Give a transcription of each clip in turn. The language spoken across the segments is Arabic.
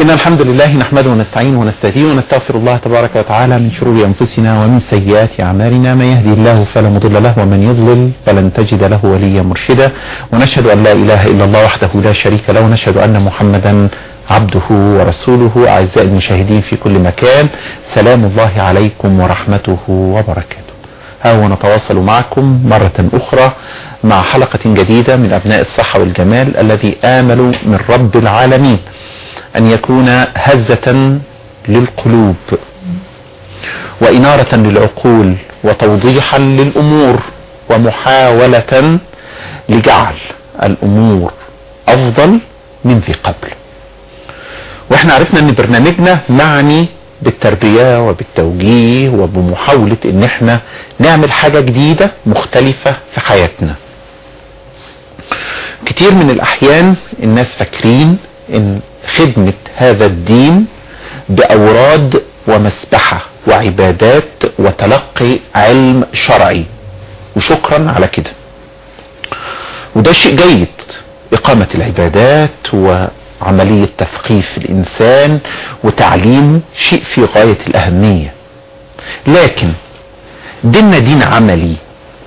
إن الحمد لله نحمده ونستعينه ونستهديه ونستغفر الله تبارك وتعالى من شرور أنفسنا ومن سيئات أعمالنا. من يهدي الله فلا مضل له ومن يضلل فلن تجد له وليا مرشدا. ونشهد أن لا إله إلا الله وحده لا شريك له. ونشهد أن محمدا عبده ورسوله أعزائي المشاهدين في كل مكان سلام الله عليكم ورحمته وبركاته. ها ونتواصل معكم مرة أخرى مع حلقة جديدة من أبناء الصحة والجمال الذي آمل من رب العالمين أن يكون هزة للقلوب وإنارة للعقول وتوضيحا للأمور ومحاولة لجعل الأمور أفضل من ذي قبل. وإحنا عرفنا ان برنامجنا معني بالتربية وبالتوجيه وبمحاولة ان إحنا نعمل حاجة جديدة مختلفة في حياتنا. كتير من الأحيان الناس فاكرين إن خدمة هذا الدين بأوراد ومسبحة وعبادات وتلقي علم شرعي. وشكرا على كده. وده شيء جيد. إقامة العبادات وعملية تثقيف الإنسان وتعليمه شيء في غاية الأهمية. لكن ديننا دين عملي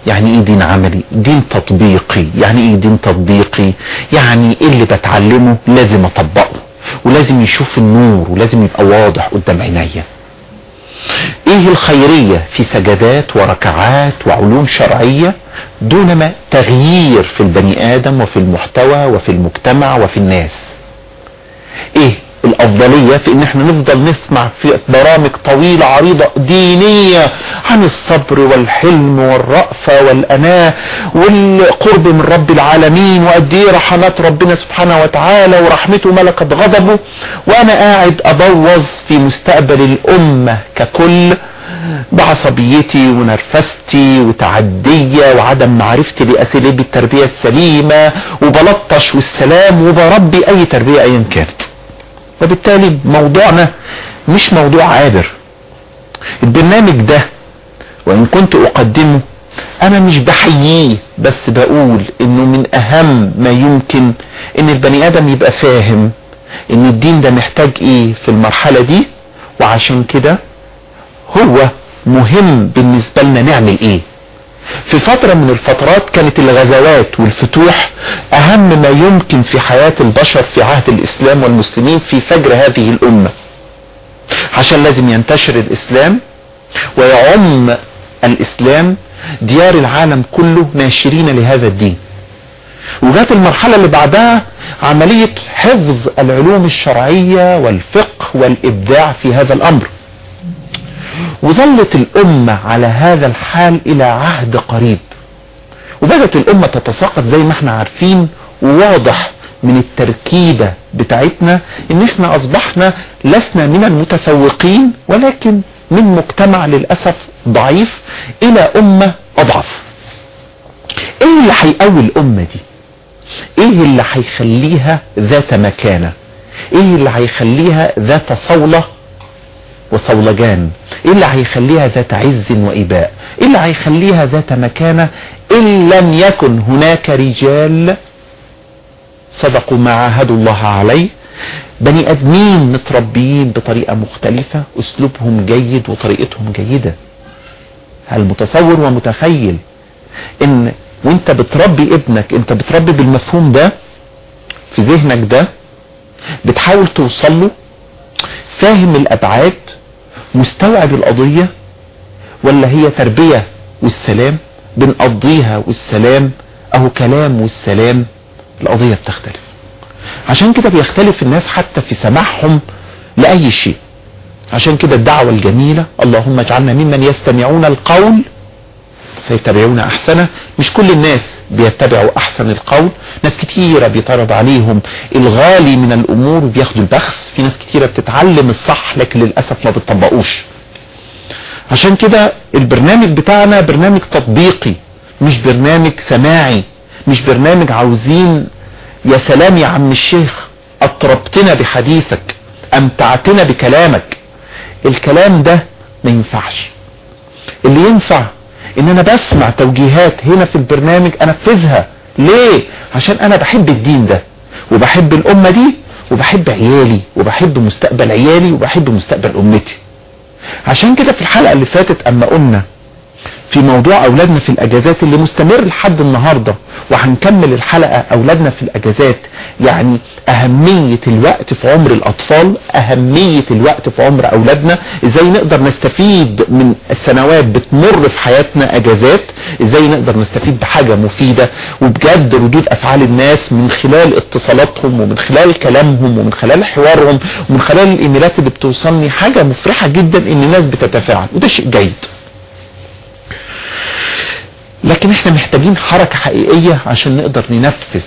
يعني إيه دين عملي؟ دين تطبيقي. يعني إيه دين تطبيقي؟ يعني إيه اللي بتعلمه لازم أطبقه ولازم يشوف النور ولازم يبقى واضح قدام عينيا. إيه الخيرية في سجدات وركعات وعلوم شرعية دونما تغيير في البني آدم وفي المحتوى وفي المجتمع وفي الناس؟ إيه؟ الأفضلية في إن إحنا نفضل نسمع في برامج طويلة عريضة دينية عن الصبر والحلم والرأفة والأناة والقرب من رب العالمين وقد إيه رحمات ربنا سبحانه وتعالى ورحمته ملكت غضبه وأنا قاعد أبوظ في مستقبل الأمة ككل بعصبيتي ونرفستي وتعدية وعدم معرفتي بأساليب التربية السليمة وبلطش والسلام وبربي أي تربية ايا كانت. وبالتالي موضوعنا مش موضوع عابر. البرنامج ده وإن كنت أقدمه أنا مش بحييه بس بقول إنه من أهم ما يمكن إن البني آدم يبقى فاهم إن الدين ده محتاج إيه في المرحلة دي. وعشان كده هو مهم بالنسبة لنا نعمل إيه. في فترة من الفترات كانت الغزوات والفتوح أهم ما يمكن في حياة البشر في عهد الإسلام والمسلمين في فجر هذه الأمة. عشان لازم ينتشر الإسلام ويعم الإسلام ديار العالم كله ناشرين لهذا الدين. وجات المرحلة اللي بعدها عملية حفظ العلوم الشرعية والفقه والإبداع في هذا الأمر. وظلت الأمة على هذا الحال إلى عهد قريب. وبدأت الأمة تتساقط زي ما إحنا عارفين وواضح من التركيبة بتاعتنا إن إحنا أصبحنا لسنا من المتفوقين ولكن من مجتمع للأسف ضعيف إلى أمة أضعف. إيه اللي هيقوي الأمة دي؟ إيه اللي هيخليها ذات مكانة؟ إيه اللي هيخليها ذات صولة؟ وصولجان إيه اللي هيخليها ذات عز وإباء إيه اللي هيخليها ذات مكانة إن لم يكن هناك رجال صدقوا ما عاهدوا الله عليه. بني آدمين متربيين بطريقة مختلفة أسلوبهم جيد وطريقتهم جيدة. هل متصور ومتخيل إن وإنت بتربي ابنك إنت بتربي بالمفهوم ده في ذهنك ده بتحاول توصل له فاهم الأبعاد مستوعب القضية ولا هي تربية والسلام؟ بنقضيها والسلام أهو كلام والسلام. القضية بتختلف. عشان كده بيختلف الناس حتى في سماعهم لأي شيء. عشان كده الدعوة الجميلة اللهم اجعلنا ممن يستمعون القول فيتبعون أحسنه. مش كل الناس بيتبعوا أحسن القول. ناس كتيرة بيطرد عليهم الغالي من الأمور بياخدوا البخس. في ناس كتيرة بتتعلم الصح لكن للأسف ما بتطبقوش عشان كده البرنامج بتاعنا برنامج تطبيقي مش برنامج سماعي مش برنامج عاوزين يا سلام يا عم الشيخ أطربتنا بحديثك أمتعتنا بكلامك. الكلام ده ما ينفعش. اللي ينفع إن أنا بسمع توجيهات هنا في البرنامج أنفذها. ليه؟ عشان أنا بحب الدين ده وبحب الأمة دي وبحب عيالي وبحب مستقبل عيالي وبحب مستقبل أمتي. عشان كده في الحلقة اللي فاتت أما قلنا في موضوع أولادنا في الأجازات اللي مستمر لحد النهاردة وهنكمل الحلقة أولادنا في الأجازات. يعني أهمية الوقت في عمر الأطفال أهمية الوقت في عمر أولادنا. إزاي نقدر نستفيد من السنوات بتمر في حياتنا أجازات؟ إزاي نقدر نستفيد بحاجة مفيدة؟ وبجد ردود أفعال الناس من خلال اتصالاتهم ومن خلال كلامهم ومن خلال حوارهم ومن خلال الإيميلات اللي بتوصلني حاجة مفرحة جدا إن الناس بتتفاعل. وده شيء جيد. لكن إحنا محتاجين حركة حقيقية عشان نقدر ننفذ.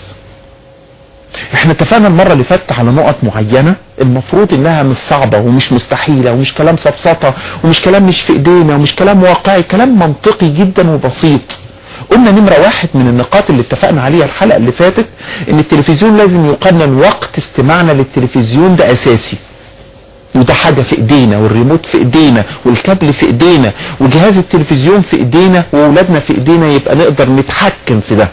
إحنا اتفقنا المرة اللي فاتت على نقط معينة المفروض انها مش صعبة ومش مستحيلة ومش كلام سفسطة ومش كلام مش في ايدينا ومش كلام واقعي كلام منطقي جدا وبسيط. قلنا نمرة واحد من النقاط اللي اتفقنا عليها الحلقة اللي فاتت إن التلفزيون لازم يقنن وقت استماعنا للتلفزيون ده أساسي. وده حاجة في إيدينا والريموت في إيدينا والكابل في إيدينا وجهاز التلفزيون في إيدينا واولادنا في إيدينا يبقى نقدر نتحكم في ده.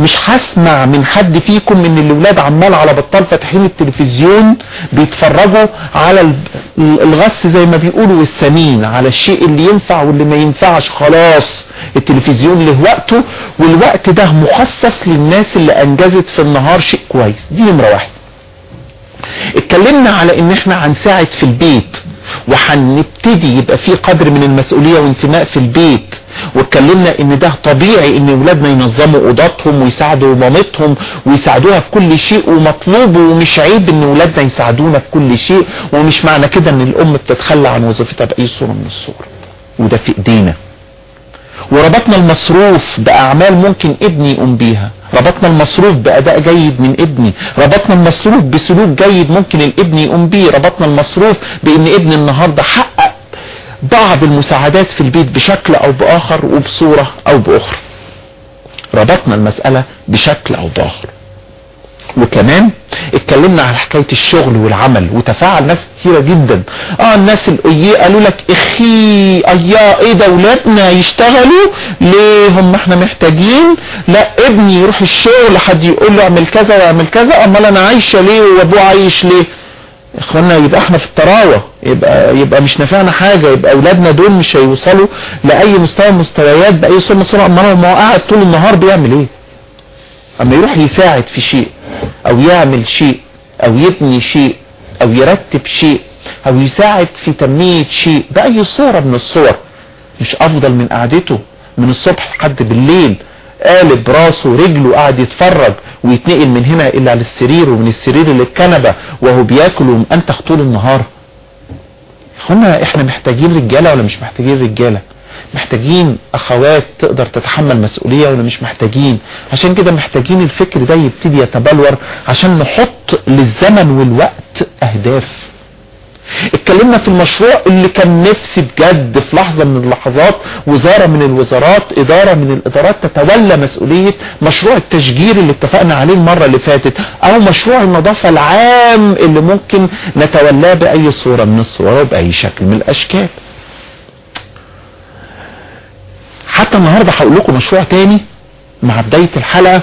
مش هسمع من حد فيكم إن الاولاد عمال على بطال فاتحين التلفزيون بيتفرجوا على الغث زي ما بيقولوا والسمين على الشيء اللي ينفع واللي ما ينفعش خلاص. التلفزيون له وقته والوقت ده مخصص للناس اللي أنجزت في النهار شيء كويس. دي نمرة واحد اتكلمنا على ان إحنا هنساعد في البيت وهنبتدي يبقى في قدر من المسؤولية وانتماء في البيت. واتكلمنا ان ده طبيعي ان ولادنا ينظموا أوضاتهم ويساعدوا مامتهم ويساعدوها في كل شيء ومطلوب ومش عيب ان ولادنا يساعدونا في كل شيء. ومش معنى كده ان الأم بتتخلى عن وظيفتها بأي صورة من الصور. وده في إيدينا. وربطنا المصروف بأعمال ممكن ابني يقوم بيها. ربطنا المصروف بأداء جيد من ابني. ربطنا المصروف بسلوك جيد ممكن الابن يقوم بيه. ربطنا المصروف بإن ابني النهاردة حقق بعض المساعدات في البيت بشكل أو بآخر وبصورة أو بأخرى. ربطنا المسألة بشكل أو بآخر. وكمان اتكلمنا على حكاية الشغل والعمل وتفاعل ناس كتيرة جدا. آه الناس القيه قالوا لك أخي ايا إيه ده ولادنا يشتغلوا؟ ليه هم إحنا محتاجين؟ لا ابني يروح الشغل حد يقول له اعمل كذا واعمل كذا أمال أنا عايشة ليه وأبوه عايش ليه؟ إخوانا يبقى إحنا في الطراوة يبقى يبقى مش نافعنا حاجة يبقى أولادنا دول مش هيوصلوا لأي مستوى مستويات بأي صورة صورة. أمال هو قاعد طول النهار بيعمل إيه؟ أما يروح يساعد في شيء. أو يعمل شيء أو يبني شيء أو يرتب شيء أو يساعد في تنمية شيء بأي صورة من الصور. مش أفضل من قعدته. من الصبح لحد بالليل قالب راسه رجله قاعد يتفرج ويتنقل من هنا إلى على السرير ومن السرير للكنبة وهو بياكل ومأنتخ طول النهار. هنا إحنا محتاجين رجالة ولا مش محتاجين رجالة؟ محتاجين أخوات تقدر تتحمل مسؤولية ولا مش محتاجين. عشان كده محتاجين الفكر ده يبتدي يتبلور عشان نحط للزمن والوقت أهداف. اتكلمنا في المشروع اللي كان نفسي بجد في لحظة من اللحظات وزارة من الوزارات إدارة من الإدارات تتولى مسؤولية مشروع التشجير اللي اتفقنا عليه المرة اللي فاتت أو مشروع النظافة العام اللي ممكن نتولاه بأي صورة من الصور وبأي شكل من الأشكال. حتى النهاردة هقول لكم مشروع تاني مع بداية الحلقة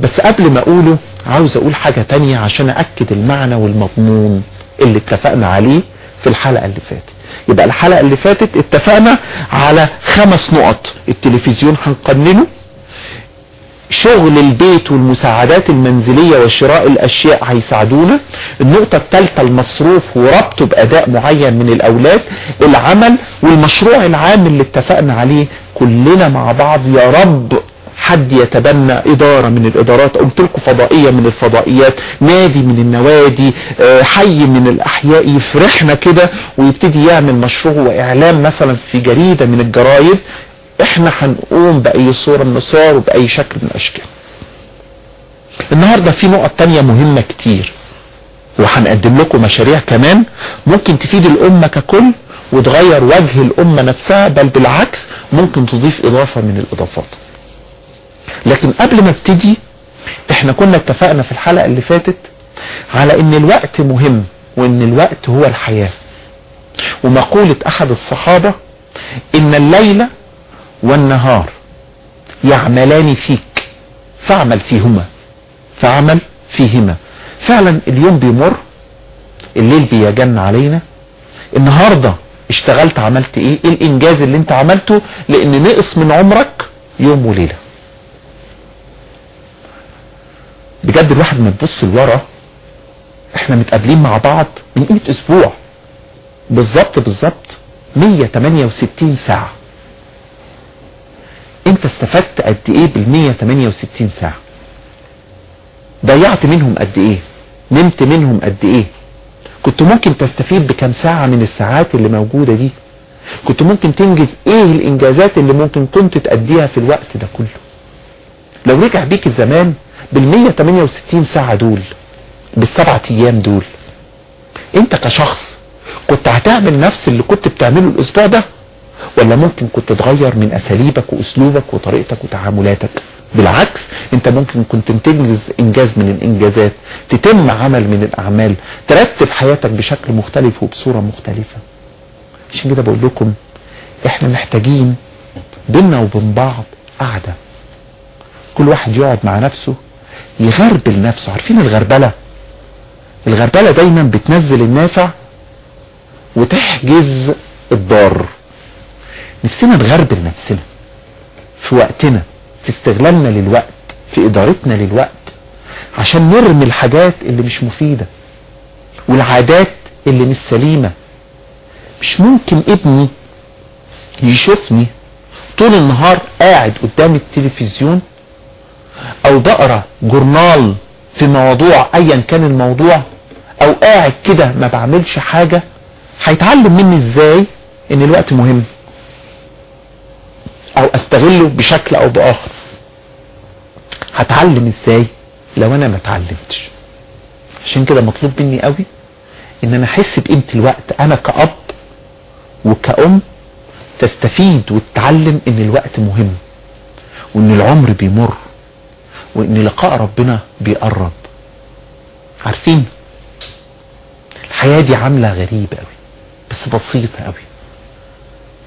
بس قبل ما أقوله عاوز أقول حاجة تانية عشان اكد المعنى والمضمون اللي اتفقنا عليه في الحلقة اللي فاتت. يبقى الحلقة اللي فاتت اتفقنا على خمس نقط التلفزيون هنقننه شغل البيت والمساعدات المنزلية وشراء الأشياء هيساعدونا النقطة الثالثة المصروف وربطه بأداء معين من الأولاد العمل والمشروع العام اللي اتفقنا عليه كلنا مع بعض يا رب حد يتبنى إدارة من الإدارات قلت لكم فضائية من الفضائيات نادي من النوادي حي من الأحياء يفرحنا كده ويبتدي يعمل مشروع وإعلام مثلا في جريدة من الجرايد. إحنا هنقوم بأي صورة من الصور وبأي شكل من الأشكال. النهاردة في نقط تانية مهمة كتير وهنقدم لكم مشاريع كمان ممكن تفيد الأمة ككل. وتغير وجه الأمة نفسها بل بالعكس ممكن تضيف إضافة من الإضافات. لكن قبل ما ابتدي إحنا كنا اتفقنا في الحلقة اللي فاتت على إن الوقت مهم وإن الوقت هو الحياة. ومقولة أحد الصحابة إن الليل والنهار يعملان فيك فاعمل فيهما فاعمل فيهما. فعلا اليوم بيمر الليل بيجن علينا النهاردة اشتغلت عملت إيه؟ إيه الإنجاز اللي أنت عملته؟ لأن نقص من عمرك يوم وليلة. بجد الواحد ما تبص لورا إحنا متقابلين مع بعض من قيمة أسبوع. بالظبط بالظبط. 168 ساعة. أنت استفدت قد إيه بال 168 ساعة؟ ضيعت منهم قد إيه؟ نمت منهم قد إيه؟ كنت ممكن تستفيد بكم ساعة من الساعات اللي موجودة دي؟ كنت ممكن تنجز إيه الإنجازات اللي ممكن كنت تأديها في الوقت ده كله؟ لو رجع بيك الزمان بال 168 ساعة دول بالسبعة أيام دول أنت كشخص كنت هتعمل نفس اللي كنت بتعمله الأسبوع ده؟ ولا ممكن كنت تغير من أساليبك وأسلوبك وطريقتك وتعاملاتك؟ بالعكس انت ممكن كنت تنجز إنجاز من الإنجازات تتم عمل من الأعمال ترتب حياتك بشكل مختلف وبصورة مختلفة. عشان كده بقول لكم إحنا محتاجين بينا وبين بعض قعدة. كل واحد يقعد مع نفسه يغربل نفسه عارفين الغربلة؟ الغربلة دايما بتنزل النافع وتحجز الضار. نفسنا نغربل نفسنا في وقتنا. في استغلالنا للوقت في إدارتنا للوقت عشان نرمي الحاجات اللي مش مفيدة والعادات اللي مش سليمة. مش ممكن ابني يشوفني طول النهار قاعد قدام التلفزيون أو بقرأ جورنال في موضوع ايا كان الموضوع أو قاعد كده ما بعملش حاجة. هيتعلم مني إزاي إن الوقت مهم؟ أو أستغله بشكل أو بآخر. هتعلم إزاي لو أنا ما اتعلمتش؟ عشان كده مطلوب مني قوي إن أنا أحس بقيمة الوقت. أنا كأب وكأم تستفيد وتتعلم إن الوقت مهم وإن العمر بيمر وإن لقاء ربنا بيقرب. عارفين؟ الحياة دي عاملة غريبة قوي بس بسيطة قوي.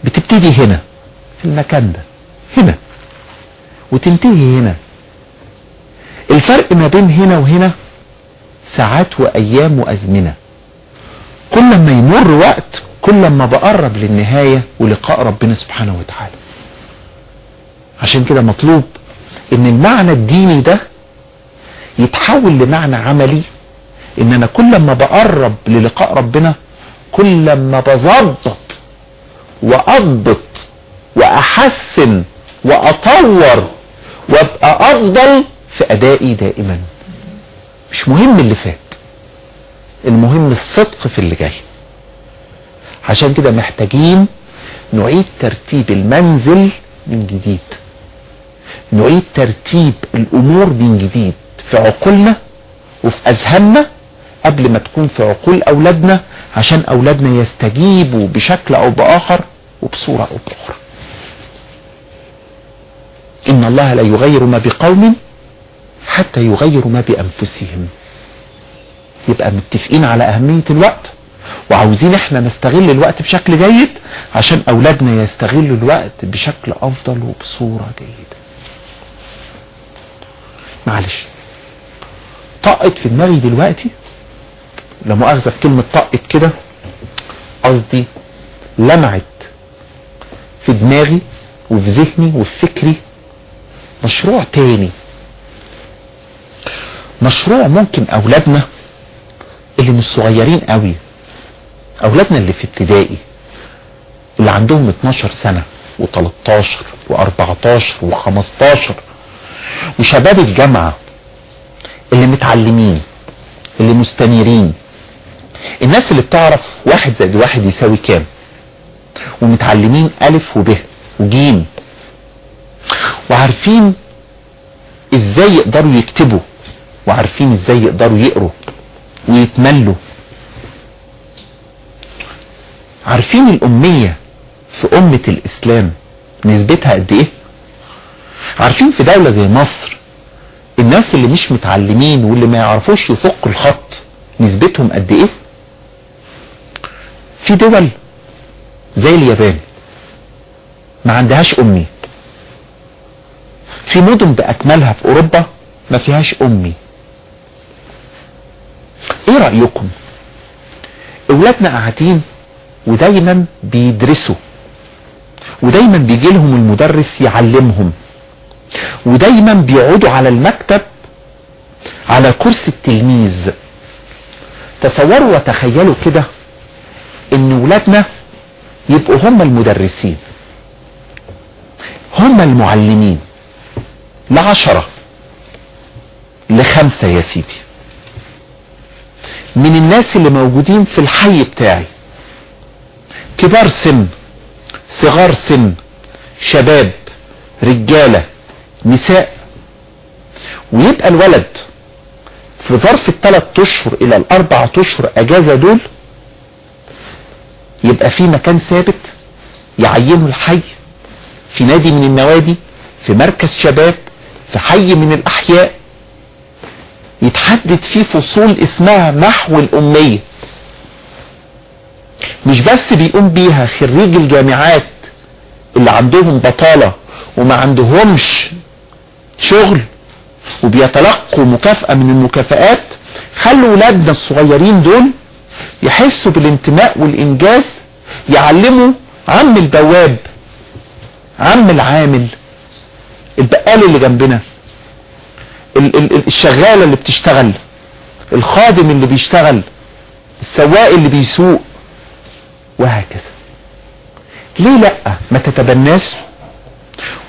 بتبتدي هنا. في المكان ده. هنا. وتنتهي هنا. الفرق ما بين هنا وهنا ساعات وأيام وأزمنة. كل ما يمر وقت كل ما بقرب للنهاية ولقاء ربنا سبحانه وتعالى. عشان كده مطلوب إن المعنى الديني ده يتحول لمعنى عملي. إن أنا كل ما بقرب للقاء ربنا كل ما بظبط وأضبط وأحسن وأطور وأبقى أفضل في أدائي دائما. مش مهم اللي فات المهم الصدق في اللي جاي. عشان كده محتاجين نعيد ترتيب المنزل من جديد. نعيد ترتيب الأمور من جديد في عقولنا وفي أذهاننا قبل ما تكون في عقول أولادنا عشان أولادنا يستجيبوا بشكل أو بآخر وبصورة أو بأخرى. إن الله لا يغير ما بقوم حتى يغيروا ما بأنفسهم. يبقى متفقين على أهمية الوقت وعاوزين إحنا نستغل الوقت بشكل جيد عشان أولادنا يستغلوا الوقت بشكل أفضل وبصورة جيدة. معلش طقت في دماغي دلوقتي لا مؤاخذة في كلمة طقت كده قصدي لمعت في دماغي وفي ذهني وفي فكري مشروع تاني. مشروع ممكن أولادنا اللي مش صغيرين قوي أولادنا اللي في ابتدائي اللي عندهم 12 سنة و13 و14 و15 وشباب الجامعة اللي متعلمين اللي مستنيرين الناس اللي بتعرف واحد زائد واحد يساوي كام؟ ومتعلمين ألف وب وجيم. وعارفين إزاي يقدروا يكتبوا وعارفين إزاي يقدروا يقروا ويتملوا. عارفين الأمية في أمة الإسلام نسبتها قد إيه؟ عارفين في دولة زي مصر الناس اللي مش متعلمين واللي ما يعرفوش يفكوا الخط نسبتهم قد إيه؟ في دول زي اليابان ما عندهاش امي في مدن بأكملها في أوروبا ما فيهاش أمي. إيه رأيكم؟ أولادنا قاعدين ودايما بيدرسوا. ودايما بيجي لهم المدرس يعلمهم. ودايما بيقعدوا على المكتب على كرسي التلميذ. تصوروا وتخيلوا كده إن ولادنا يبقوا هم المدرسين. هم المعلمين. لعشرة لخمسة يا سيدي. من الناس اللي موجودين في الحي بتاعي. كبار سن صغار سن شباب رجالة نساء. ويبقى الولد في ظرف الثلاث أشهر إلى الأربع أشهر أجازة دول يبقى في مكان ثابت يعينه الحي. في نادي من النوادي في مركز شباب في حي من الأحياء يتحدد فيه فصول اسمها محو الأمية. مش بس بيقوم بيها خريج الجامعات اللي عندهم بطالة وما عندهمش شغل وبيتلقوا مكافأة من المكافآت خلوا ولادنا الصغيرين دول يحسوا بالانتماء والإنجاز يعلموا عم البواب عم العامل. البقال اللي جنبنا ال ال الشغالة اللي بتشتغل الخادم اللي بيشتغل السواق اللي بيسوق وهكذا. ليه لأ؟ ما تتبناش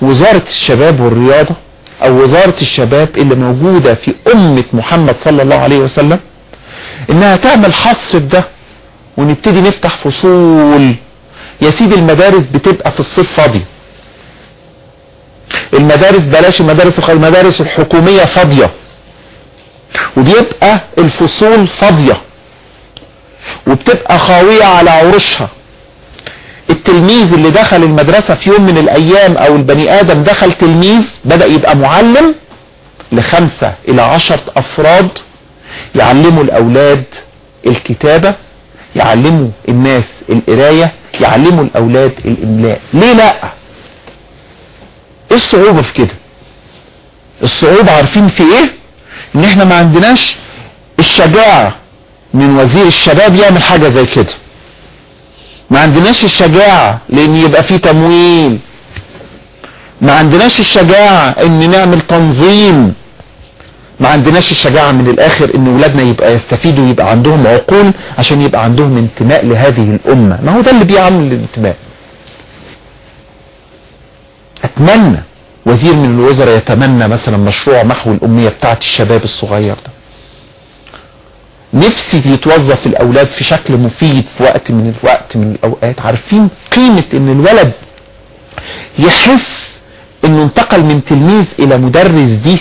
وزارة الشباب والرياضة أو وزارة الشباب اللي موجودة في أمة محمد صلى الله عليه وسلم إنها تعمل حصر ده ونبتدي نفتح فصول. يا سيدي المدارس بتبقى في الصيف فاضية المدارس بلاش المدارس المدارس الحكومية فاضية. وبيبقى الفصول فاضية. وبتبقى خاوية على عروشها. التلميذ اللي دخل المدرسة في يوم من الأيام أو البني آدم دخل تلميذ بدأ يبقى معلم لخمسة إلى عشر أفراد يعلموا الأولاد الكتابة يعلموا الناس القراية يعلموا الأولاد الإملاء. ليه لأ؟ إيه الصعوبة في كده. الصعوبة عارفين في إيه؟ إن إحنا ما عندناش الشجاعة من وزير الشباب يعمل حاجة زي كده. ما عندناش الشجاعة لأن يبقى في تمويل. ما عندناش الشجاعة إن نعمل تنظيم. ما عندناش الشجاعة من الآخر إن ولادنا يبقى يستفيدوا يبقى عندهم عقول عشان يبقى عندهم انتماء لهذه الأمة. ما هو ده اللي بيعمل الانتماء. أتمنى وزير من الوزراء يتمنى مثلا مشروع محو الأمية بتاعت الشباب الصغير ده. نفسي يتوظف الأولاد في شكل مفيد في وقت من الوقت من الأوقات. عارفين قيمة إن الولد يحس إنه انتقل من تلميذ إلى مدرس دي؟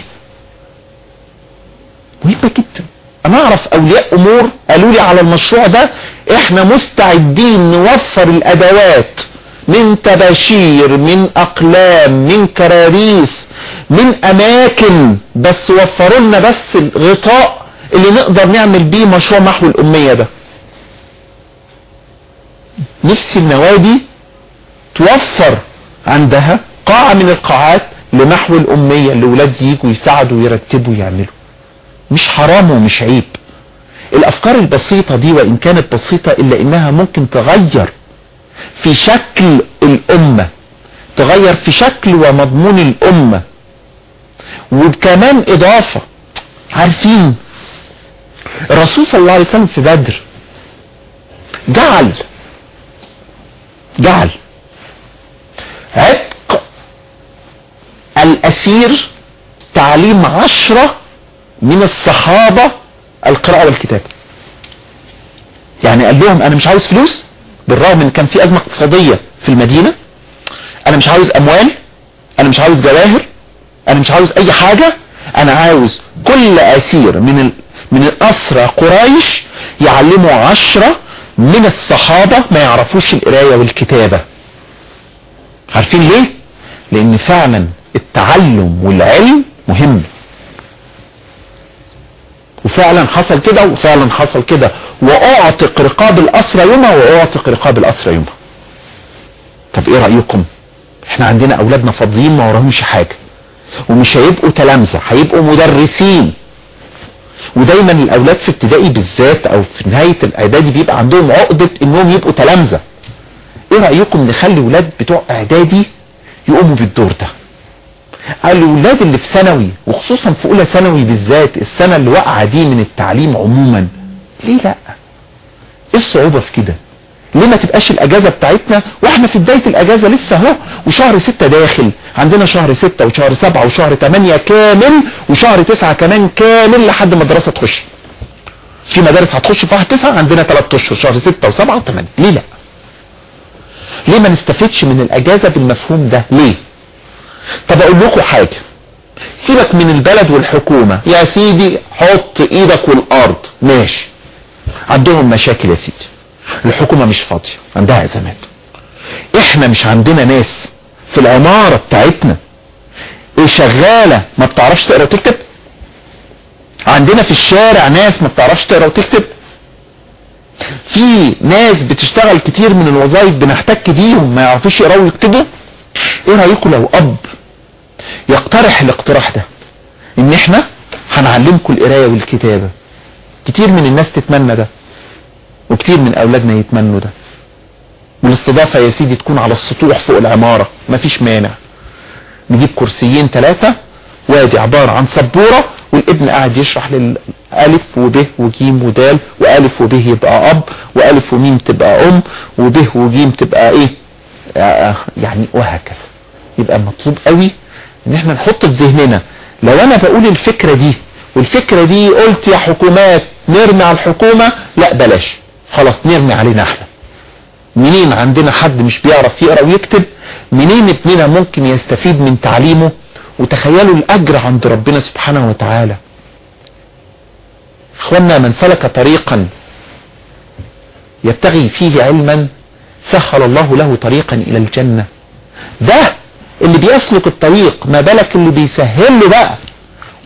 مهمة جدا أنا أعرف أولياء أمور قالوا لي على المشروع ده إحنا مستعدين نوفر الأدوات من تباشير من أقلام من كراريس من أماكن بس وفروا لنا بس الغطاء اللي نقدر نعمل بيه مشروع محو الأمية ده. نفسي النوادي توفر عندها قاعة من القاعات لمحو الأمية اللي ولاد يجوا يساعدوا ويرتبوا يعملوا مش حرام ومش عيب. الأفكار البسيطة دي وإن كانت بسيطة إلا إنها ممكن تغير في شكل الأمة تغير في شكل ومضمون الأمة. وكمان إضافة عارفين الرسول صلى الله عليه وسلم في بدر جعل جعل عتق الأسير تعليم عشرة من الصحابة القراءة والكتابة. يعني قال لهم أنا مش عاوز فلوس؟ بالرغم ان كان في أزمة اقتصادية في المدينة أنا مش عاوز أموال أنا مش عاوز جواهر أنا مش عاوز أي حاجة أنا عاوز كل أسير من ال... من الأسرى قريش يعلموا عشرة من الصحابة ما يعرفوش القراية والكتابة. عارفين ليه؟ لأن فعلا التعلم والعلم مهم. وفعلا حصل كده وفعلا حصل كده. وأعتق رقاب الأسرى يومها وأعتق رقاب الأسرى يومها. طب إيه رأيكم؟ إحنا عندنا أولادنا فاضيين ما وراهمش حاجة. ومش هيبقوا تلامذة هيبقوا مدرسين. ودايما الأولاد في ابتدائي بالذات أو في نهاية الإعدادي بيبقى عندهم عقدة إنهم يبقوا تلامذة. إيه رأيكم نخلي ولاد بتوع إعدادي يقوموا بالدور ده؟ الولاد اللي في ثانوي وخصوصا في أولى ثانوي بالذات السنة اللي واقعة دي من التعليم عموما. ليه لأ؟ إيه الصعوبة في كده؟ ليه ما تبقاش الأجازة بتاعتنا؟ وإحنا في بداية الأجازة لسه أهو وشهر ستة داخل. عندنا شهر ستة وشهر سبعة وشهر تمانية كامل وشهر تسعة كمان كامل لحد ما الدراسة تخش. في مدارس هتخش في واحد تسعة عندنا ثلاث أشهر شهر ستة وسبعة وثمانية ليه لأ؟ ليه ما نستفدش من الأجازة بالمفهوم ده؟ ليه؟ طب أقول لكم حاجة. سيبك من البلد والحكومة. يا سيدي حط إيدك والأرض. ماشي. عندهم مشاكل يا سيدي. الحكومة مش فاضية. عندها أزمات. إحنا مش عندنا ناس في العمارة بتاعتنا. إيه شغالة ما بتعرفش تقرأ وتكتب. عندنا في الشارع ناس ما بتعرفش تقرأ وتكتب. في ناس بتشتغل كتير من الوظائف بنحتك بيهم ما يعرفوش يقرأوا ويكتبوا. إيه رأيكم لو أب يقترح الاقتراح ده؟ إن إحنا هنعلمكم القراية والكتابة. كتير من الناس تتمنى ده وكتير من أولادنا يتمنوا ده. والاستضافة يا سيدي تكون على السطوح فوق العمارة مفيش مانع. نجيب كرسيين ثلاثة وادي عبارة عن سبورة والابن قاعد يشرح للالف وب وجيم ودال وألف وب يبقى أب وألف وميم تبقى أم وب وجيم تبقى إيه؟ يعني وهكذا. يبقى مطلوب قوي إن إحنا نحط في ذهننا لو أنا بقول الفكرة دي والفكرة دي قلت يا حكومات نرمي على الحكومة لا بلاش. خلاص نرمي علينا إحنا منين عندنا حد مش بيعرف يقرأ ويكتب؟ منين ابننا ممكن يستفيد من تعليمه؟ وتخيلوا الأجر عند ربنا سبحانه وتعالى. اخوانا من سلك طريقا يبتغي فيه علما سهل الله له طريقا إلى الجنة. ده اللي بيسلك الطريق ما بالك اللي بيسهل له بقى؟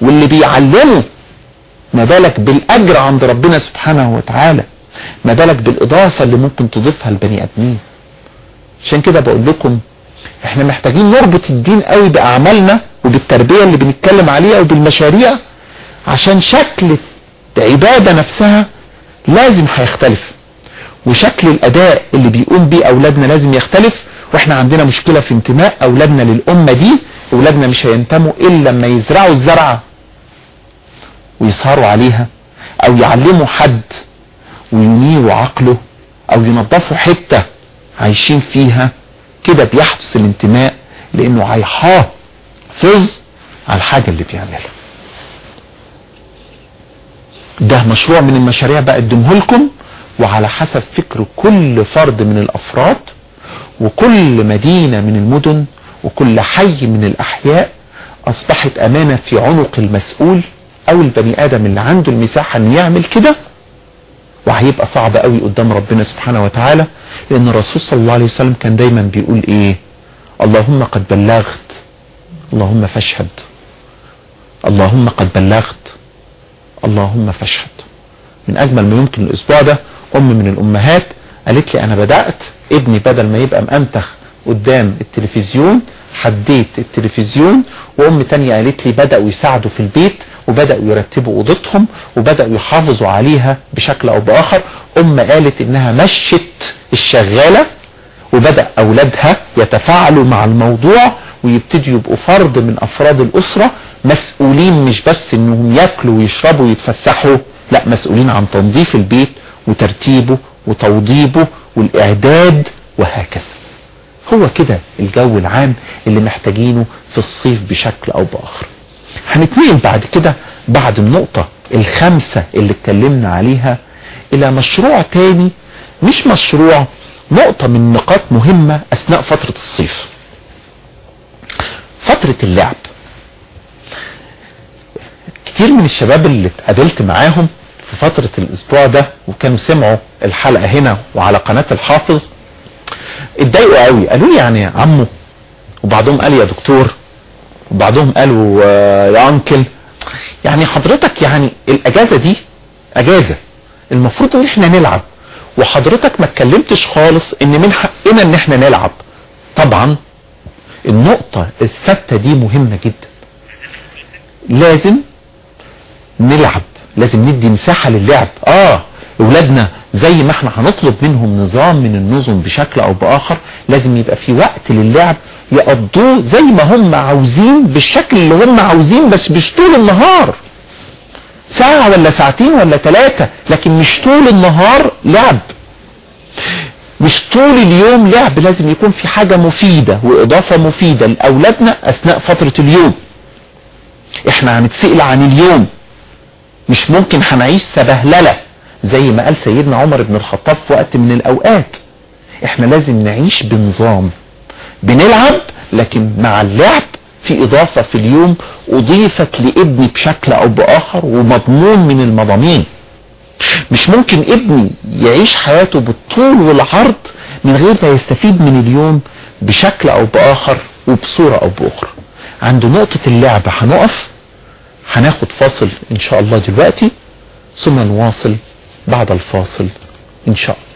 واللي بيعلمه ما بالك بالأجر عند ربنا سبحانه وتعالى؟ ما بالك بالإضافة اللي ممكن تضيفها البني آدمين؟ عشان كده بقول لكم إحنا محتاجين نربط الدين قوي بأعمالنا وبالتربية اللي بنتكلم عليها وبالمشاريع عشان شكل العبادة نفسها لازم هيختلف. وشكل الأداء اللي بيقوم بيه أولادنا لازم يختلف وإحنا عندنا مشكلة في انتماء أولادنا للأمة دي أولادنا مش هينتموا إلا لما يزرعوا الزرعة ويسهروا عليها أو يعلموا حد وينيروا عقله أو ينظفوا حتة عايشين فيها. كده بيحدث الانتماء لأنه هيحافظ على الحاجة اللي بيعملها. ده مشروع من المشاريع بقدمه لكم. وعلى حسب فكر كل فرد من الأفراد وكل مدينة من المدن وكل حي من الأحياء أصبحت أمانة في عنق المسؤول أو البني آدم اللي عنده المساحة إن يعمل كده وهيبقى صعب قوي قدام ربنا سبحانه وتعالى لأن الرسول صلى الله عليه وسلم كان دايما بيقول إيه؟ اللهم قد بلغت اللهم فاشهد. اللهم قد بلغت اللهم فاشهد. من أجمل ما يمكن الأسبوع ده ام من الأمهات قالت لي أنا بدأت ابني بدل ما يبقى مأنتخ قدام التلفزيون حديت التلفزيون وام تانية قالت لي بدأوا يساعدوا في البيت وبدأوا يرتبوا أوضتهم وبدأوا يحافظوا عليها بشكل أو بآخر. أم قالت إنها مشت الشغالة وبدأ أولادها يتفاعلوا مع الموضوع ويبتدوا يبقوا فرد من أفراد الأسرة مسؤولين مش بس إنهم ياكلوا ويشربوا ويتفسحوا لا مسؤولين عن تنظيف البيت وترتيبه وتوضيبه والإعداد وهكذا. هو كده الجو العام اللي محتاجينه في الصيف بشكل أو بآخر. هنتنقل بعد كده بعد النقطة الخامسة اللي اتكلمنا عليها إلى مشروع تاني مش مشروع نقطة من نقاط مهمة أثناء فترة الصيف. فترة اللعب. كتير من الشباب اللي اتقابلت معاهم في فترة الأسبوع ده وكانوا سمعوا الحلقة هنا وعلى قناة الحافظ اتضايقوا قوي. قالوا لي يعني يا عمو وبعضهم قال يا دكتور وبعضهم قالوا يا أنكل. يعني حضرتك يعني الأجازة دي أجازة المفروض إن إحنا نلعب. وحضرتك ما اتكلمتش خالص إن من حقنا إن إحنا نلعب. طبعا النقطة الثابتة دي مهمة جدا. لازم نلعب. لازم ندي مساحة للعب. آه اولادنا زي ما إحنا هنطلب منهم نظام من النظم بشكل أو بآخر لازم يبقى في وقت للعب يقضوه زي ما هم عاوزين بالشكل اللي هم عاوزين بس مش طول النهار. ساعة ولا ساعتين ولا ثلاثة لكن مش طول النهار لعب. مش طول اليوم لعب لازم يكون في حاجة مفيدة وإضافة مفيدة لأولادنا أثناء فترة اليوم. إحنا هنتسئل عن اليوم. مش ممكن هنعيش سبهللة زي ما قال سيدنا عمر بن الخطاب في وقت من الأوقات. إحنا لازم نعيش بنظام. بنلعب لكن مع اللعب في إضافة في اليوم أضيفت لابني بشكل أو بآخر ومضمون من المضامين. مش ممكن ابني يعيش حياته بالطول والعرض من غير ما يستفيد من اليوم بشكل أو بآخر وبصورة أو بأخرى. عند نقطة اللعب هنقف؟ هناخد فاصل إن شاء الله دلوقتي ثم نواصل بعد الفاصل إن شاء الله.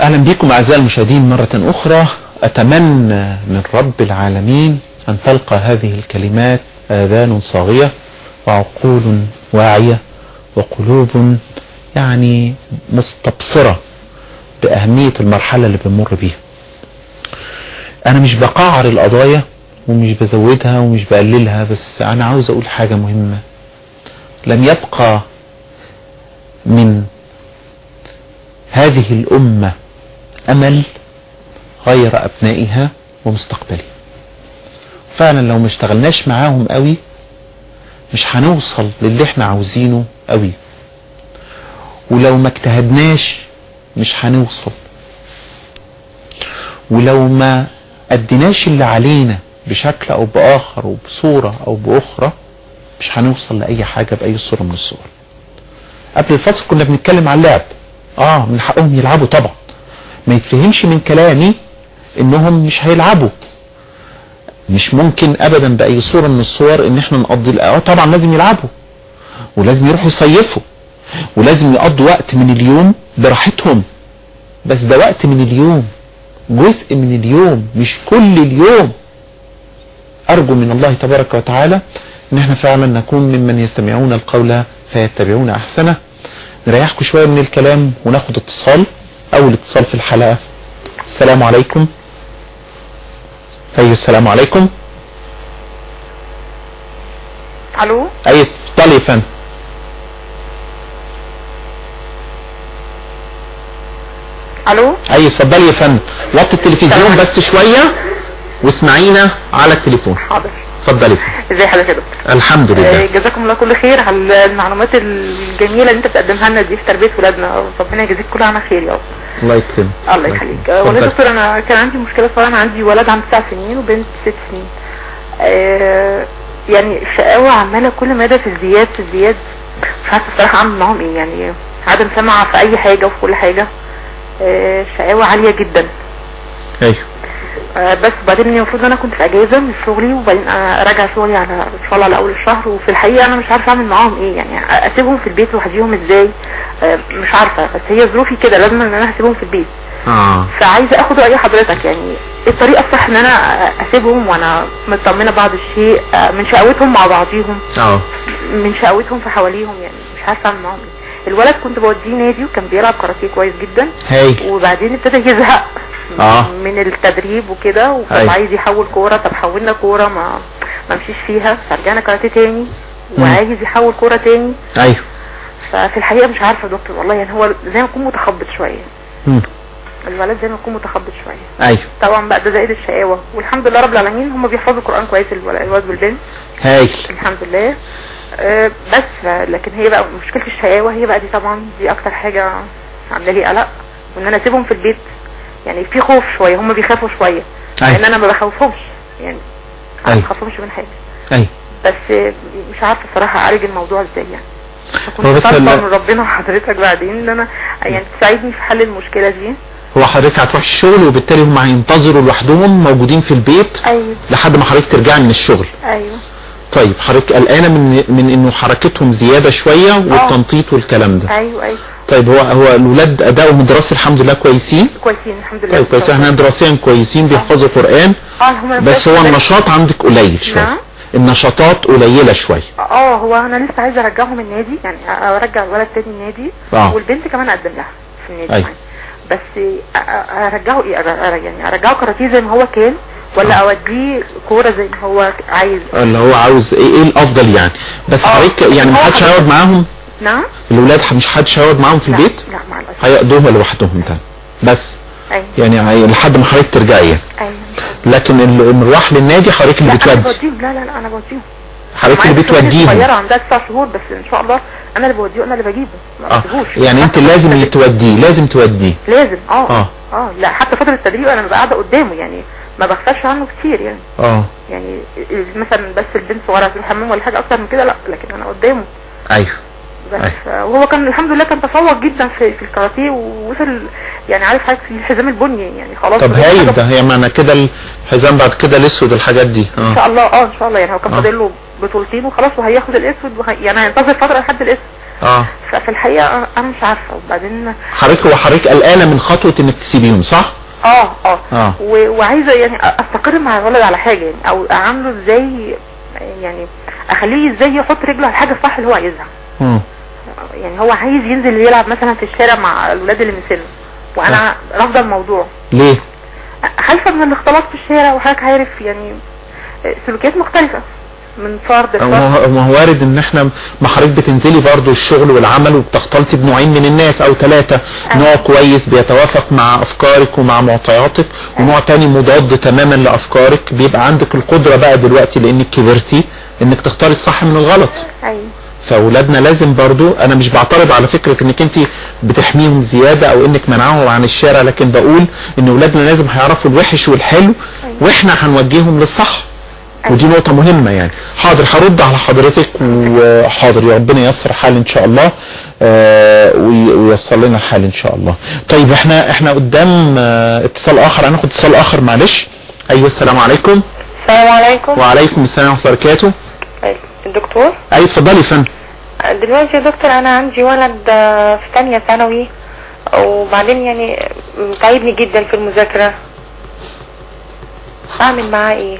أهلا بكم أعزائي المشاهدين مرة أخرى أتمنى من رب العالمين أن تلقى هذه الكلمات آذان صاغية وعقول واعية وقلوب يعني مستبصرة. بأهمية المرحلة اللي بنمر بيها. أنا مش بقعر القضايا ومش بزودها ومش بقللها بس أنا عاوز أقول حاجة مهمة. لم يبقى من هذه الأمة أمل غير أبنائها ومستقبلها فعلا لو ما اشتغلناش معاهم قوي مش هنوصل للي إحنا عاوزينه قوي. ولو ما اجتهدناش مش هنوصل. ولو ما أديناش اللي علينا بشكل أو بآخر وبصورة أو بأخرى مش هنوصل لأي حاجة بأي صورة من الصور. قبل الفصل كنا بنتكلم عن اللعب. آه من حقهم يلعبوا طبعا. ما يتفهمش من كلامي إنهم مش هيلعبوا. مش ممكن ابدا بأي صورة من الصور إن إحنا نقضي آه طبعا لازم يلعبوا. ولازم يروحوا يصيفوا. ولازم يقضوا وقت من اليوم براحتهم. بس ده وقت من اليوم جزء من اليوم مش كل اليوم. أرجو من الله تبارك وتعالى إن إحنا فعلا نكون ممن يستمعون القول فيتبعون أحسنه. نريحكم شوية من الكلام وناخد اتصال اول اتصال في الحلقة. السلام عليكم. أيوه السلام عليكم. ألو؟ اي اتفضلي يا فندم. ألو؟ اي اتفضلي يا فندم. وطي التلفزيون بس شوية واسمعينا على التليفون. حاضر. اتفضلي ازي حضرتك يا دكتور الحمد لله. جزاكم الله كل خير. على المعلومات الجميلة اللي انت بتقدمها لنا دي في تربية ولادنا. ربنا يجازيك كل عنا خير يا رب. الله يكرمك. الله يخليك. والله يا دكتور أنا كان عندي مشكلة صراحة. أنا عندي ولد عنده تسع سنين وبنت ست سنين. آه، يعني الشقاوة عمالة كل مدى في ازدياد في ازدياد. مش عارفة الصراحه أعمل معاهم إيه. يعني عدم سمع في أي حاجة وفي كل حاجة. آه، الشقاوه عالية جدا. أيوه. آه، بس بعدين المفروض إن أنا كنت في إجازة من شغلي وبعدين أنا راجع شغلي على ان شاء الله على اول الشهر. وفي الحقيقة أنا مش عارفة أعمل معاهم إيه يعني أسيبهم في البيت لوحديهم إزاي؟ آه، مش عارفة. بس هي ظروفي كده لازم إن أنا أسيبهم في البيت. آه. فعايزة آخد رأي حضرتك يعني إيه الطريقة الصح إن أنا أسيبهم وأنا مطمنة بعض الشيء آه، من شقاوتهم مع بعضيهم. آه. من شقاوتهم في حواليهم يعني مش عارفة أعمل معاهم إيه. الولد كنت بوديه نادي وكان بيلعب كاراتيه كويس جدا. هاي. وبعدين ابتدى يزهق آه. من التدريب وكده وكان. عايز يحول كورة. طب حولنا كورة ما ما مشيش فيها. فرجعنا كاراتيه تاني. وعايز يحول كورة تاني. أيوه. ففي الحقيقة مش عارفة يا دكتور والله يعني هو زي ما يكون متخبط شوية. الولد زي ما يكون متخبط شوية. أيوه. طبعا بقى ده زائد الشقاوة. والحمد لله رب العالمين هم بيحفظوا القرآن كويس الول- الولد والبنت. هايل. الحمد لله. آه، بس لكن هي بقى مشكلة الشقاوة هي بقى دي طبعا دي أكتر حاجة عاملة لي قلق وإن أنا أسيبهم في البيت. يعني في خوف شوية هم بيخافوا شوية. أيوة. لأن أنا ما بخوفهمش يعني ما أيوة. بخافهمش من حاجة. أيوه. بس مش عارفة الصراحه أعالج الموضوع إزاي يعني. هو من ربنا وحضرتك بعدين إن أنا يعني تساعدني في حل المشكلة دي. هو حضرتك هتروح الشغل وبالتالي هم هينتظروا لوحدهم موجودين في البيت أيوه. لحد ما حضرتك ترجعي من الشغل. أيوه. طيب حضرتك قلقانة من من إنه حركتهم زيادة شوية والتنطيط والكلام ده. أيوه أيوه. طيب هو هو الاولاد ادائهم الدراسي الحمد لله كويسين؟ كويسين الحمد لله. طيب كويس. إحنا دراسيا كويسين بيحفظوا قرآن آه بس هو النشاط عندك قليل شوية. نعم. النشاطات قليلة شوية. آه هو أنا لسه عايزة أرجعهم النادي يعني أرجع الولد تاني النادي آه. والبنت كمان أقدم لها في النادي أيوة. بس أرجعه إيه؟ يعني أرجعه كاراتيه زي ما هو كان ولا آه. أوديه كورة زي ما هو عايز؟ اللي هو عاوز إيه إيه الأفضل يعني؟ بس آه. حضرتك يعني هو محدش هيقعد معاهم؟ نعم. الأولاد مش حدش هيقعد معاهم في لا، البيت؟ لا مع الاسف هيقضوها لوحدهم ده بس. أيوه. يعني لحد ما حضرتك ترجعي يعني. أيوه. لكن المروح للنادي حضرتك اللي لا أنا بتودي. بوديهم. لا لا لا أنا بوديهم. حضرتك اللي بتوديهم. صغيرة عندها تسع شهور بس إن شاء الله أنا اللي بوديه أنا اللي بجيبه. ما آه بسيبوش. يعني أنت لازم فترة توديه لازم توديه. لازم آه. آه. آه. لا حتى فترة التدريب أنا ببقى قاعدة قدامه يعني ما بغفلش عنه كتير يعني. آه. يعني مثلا بس البنت صغيرة في الحمام ولا حاجة أكتر من كده لا لكن أنا قدامه. أيوه. بس أيوة. وهو كان الحمد لله كان تفوق جدا في في الكاراتيه ووصل يعني عارف حاجة في الحزام البني يعني خلاص. طب هايل ده هي معنى كده الحزام بعد كده الأسود الحاجات دي. إن آه شاء الله آه إن شاء الله يعني هو كان آه. فاضل له بطولتين وخلاص وهياخد الأسود وهي يعني هينتظر فترة لحد الأسود. آه. ففي الحقيقة أنا مش عارفة. وبعدين حضرتك هو حضرتك قلقانة من خطوة إنك تسيبيهم صح؟ آه آه. و- وعايزة يعني أستقر مع الولد على حاجة يعني أو أعامله إزاي يعني أخليه إزاي يحط رجله على الحاجة الصح اللي هو عايزها. يعني هو عايز ينزل يلعب مثلا في الشارع مع الولاد اللي من سنه. وأنا رافضة الموضوع. ليه؟ خايفه من الاختلاط في الشارع وحضرتك عارف يعني سلوكيات مختلفة من فرد ما لفرد. هو ما هو وارد إن إحنا ما حضرتك بتنزلي برضو الشغل والعمل وبتختلطي بنوعين من الناس أو ثلاثة أيوة. نوع كويس بيتوافق مع أفكارك ومع معطياتك ونوع تاني مضاد تماما لأفكارك. بيبقى عندك القدرة بقى دلوقتي لإنك كبرتي إنك تختاري الصح من الغلط. أيوه. فأولادنا لازم برضو أنا مش بعترض على فكرة إنك انت بتحميهم زيادة أو إنك منعهم عن الشارع لكن بقول إن أولادنا لازم هيعرفوا الوحش والحلو وإحنا هنوجههم للصح. ودي نقطة مهمة يعني. حاضر هرد على حضرتك وحاضر يا ربنا ييسر الحال إن شاء الله آه، وي- وييسر لنا الحال إن شاء الله. طيب إحنا إحنا قدام آه، اتصال آخر. هناخد اتصال آخر معلش. أيوه السلام عليكم. السلام عليكم. وعليكم السلام ورحمة الله وبركاته. الدكتور؟ أيوه اتفضلي فندم. دلوقتي يا دكتور أنا عندي ولد آه، في تانية ثانوي وبعدين يعني متعبني جدا في المذاكرة. أعمل معاه إيه؟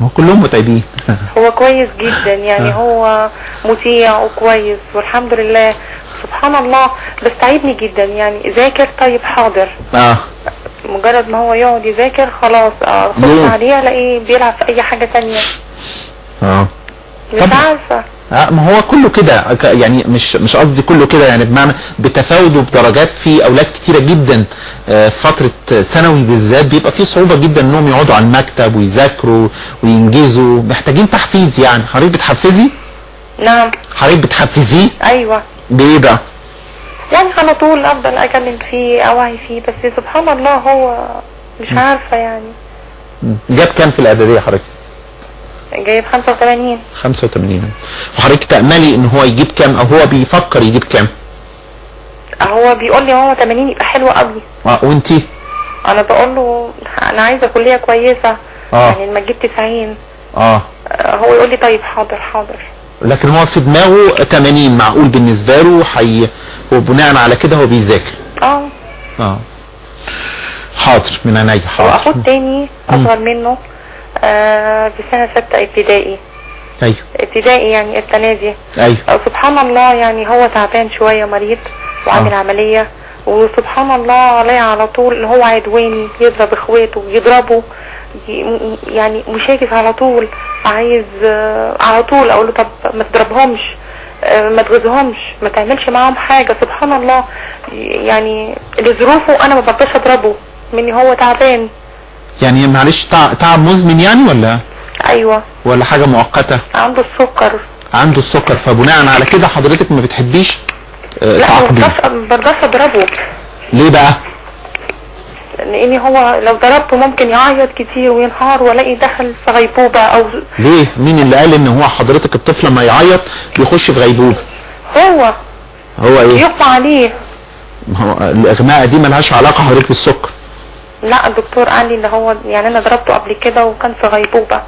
ما هو كلهم متعبين. هو كويس جدا يعني آه. هو مطيع وكويس والحمد لله. سبحان الله بس تعبني جدا يعني ذاكر طيب حاضر. آه. مجرد ما هو يقعد يذاكر خلاص آه،؟ أخش عليه ألاقيه بيلعب في أي حاجة تانية. آه. مش عارفة. آه، ما هو كله كده يعني مش مش قصدي كله كده يعني بمعنى بتفاوت وبدرجات في أولاد كتيرة جدا آه، في فترة ثانوي بالذات بيبقى في صعوبة جدا إنهم يقعدوا على المكتب ويذاكروا وينجزوا. محتاجين تحفيز يعني. حضرتك بتحفزي؟ نعم. حضرتك بتحفزيه؟ أيوه. بإيه بقى؟ يعني على طول أفضل أكلم فيه أوعي فيه بس سبحان الله هو مش عارفة يعني. جاب كام في الإعدادية حضرتك؟ جايب 85 85 وحضرتك تأملي إن هو يجيب كام أو هو بيفكر يجيب كام؟ هو بيقول لي ماما 80 يبقى حلو قوي. آه وانتي؟ أنا بقول له أنا عايزة كلية كويسة. آه. يعني لما تجيب 90 آه. آه، هو يقول لي طيب حاضر حاضر. لكن هو في دماغه 80 معقول بالنسبة له حي وبناء على كده هو بيذاكر. آه. آه. حاضر من عينيا حاضر. واخوه تاني أصغر منه. آه في سنة ستة ابتدائي. أيوه. ابتدائي يعني السنة دي. أيوه. آه، سبحان الله يعني هو تعبان شوية مريض وعامل آه. عملية. وسبحان الله عليه على طول هو عدواني يضرب اخواته يضربه. يعني مشاكس على طول. عايز آه، على طول أقول له طب ما تضربهمش. آه، ما تغزهمش. ما تعملش معاهم حاجة. سبحان الله. يعني لظروفه أنا ما برضاش أضربه. مني هو تعبان. يعني معلش تع- تعب مزمن يعني ولا؟ أيوه. ولا حاجة مؤقتة؟ عنده السكر. عنده السكر فبناء على كده حضرتك ما بتحبيش آه، لا برضاش أضربه. ليه بقى؟ لأن هو لو ضربته ممكن يعيط كتير وينهار وألاقي دخل في غيبوبة أو ليه؟ مين اللي قال إن هو حضرتك الطفل لما يعيط بيخش في غيبوبة؟ هو. هو إيه؟ يغمى عليه. ما هو الإغماء دي ملهاش علاقة حضرتك بالسكر. لا الدكتور قال لي إن هو يعني أنا ضربته قبل كده وكان في غيبوبة.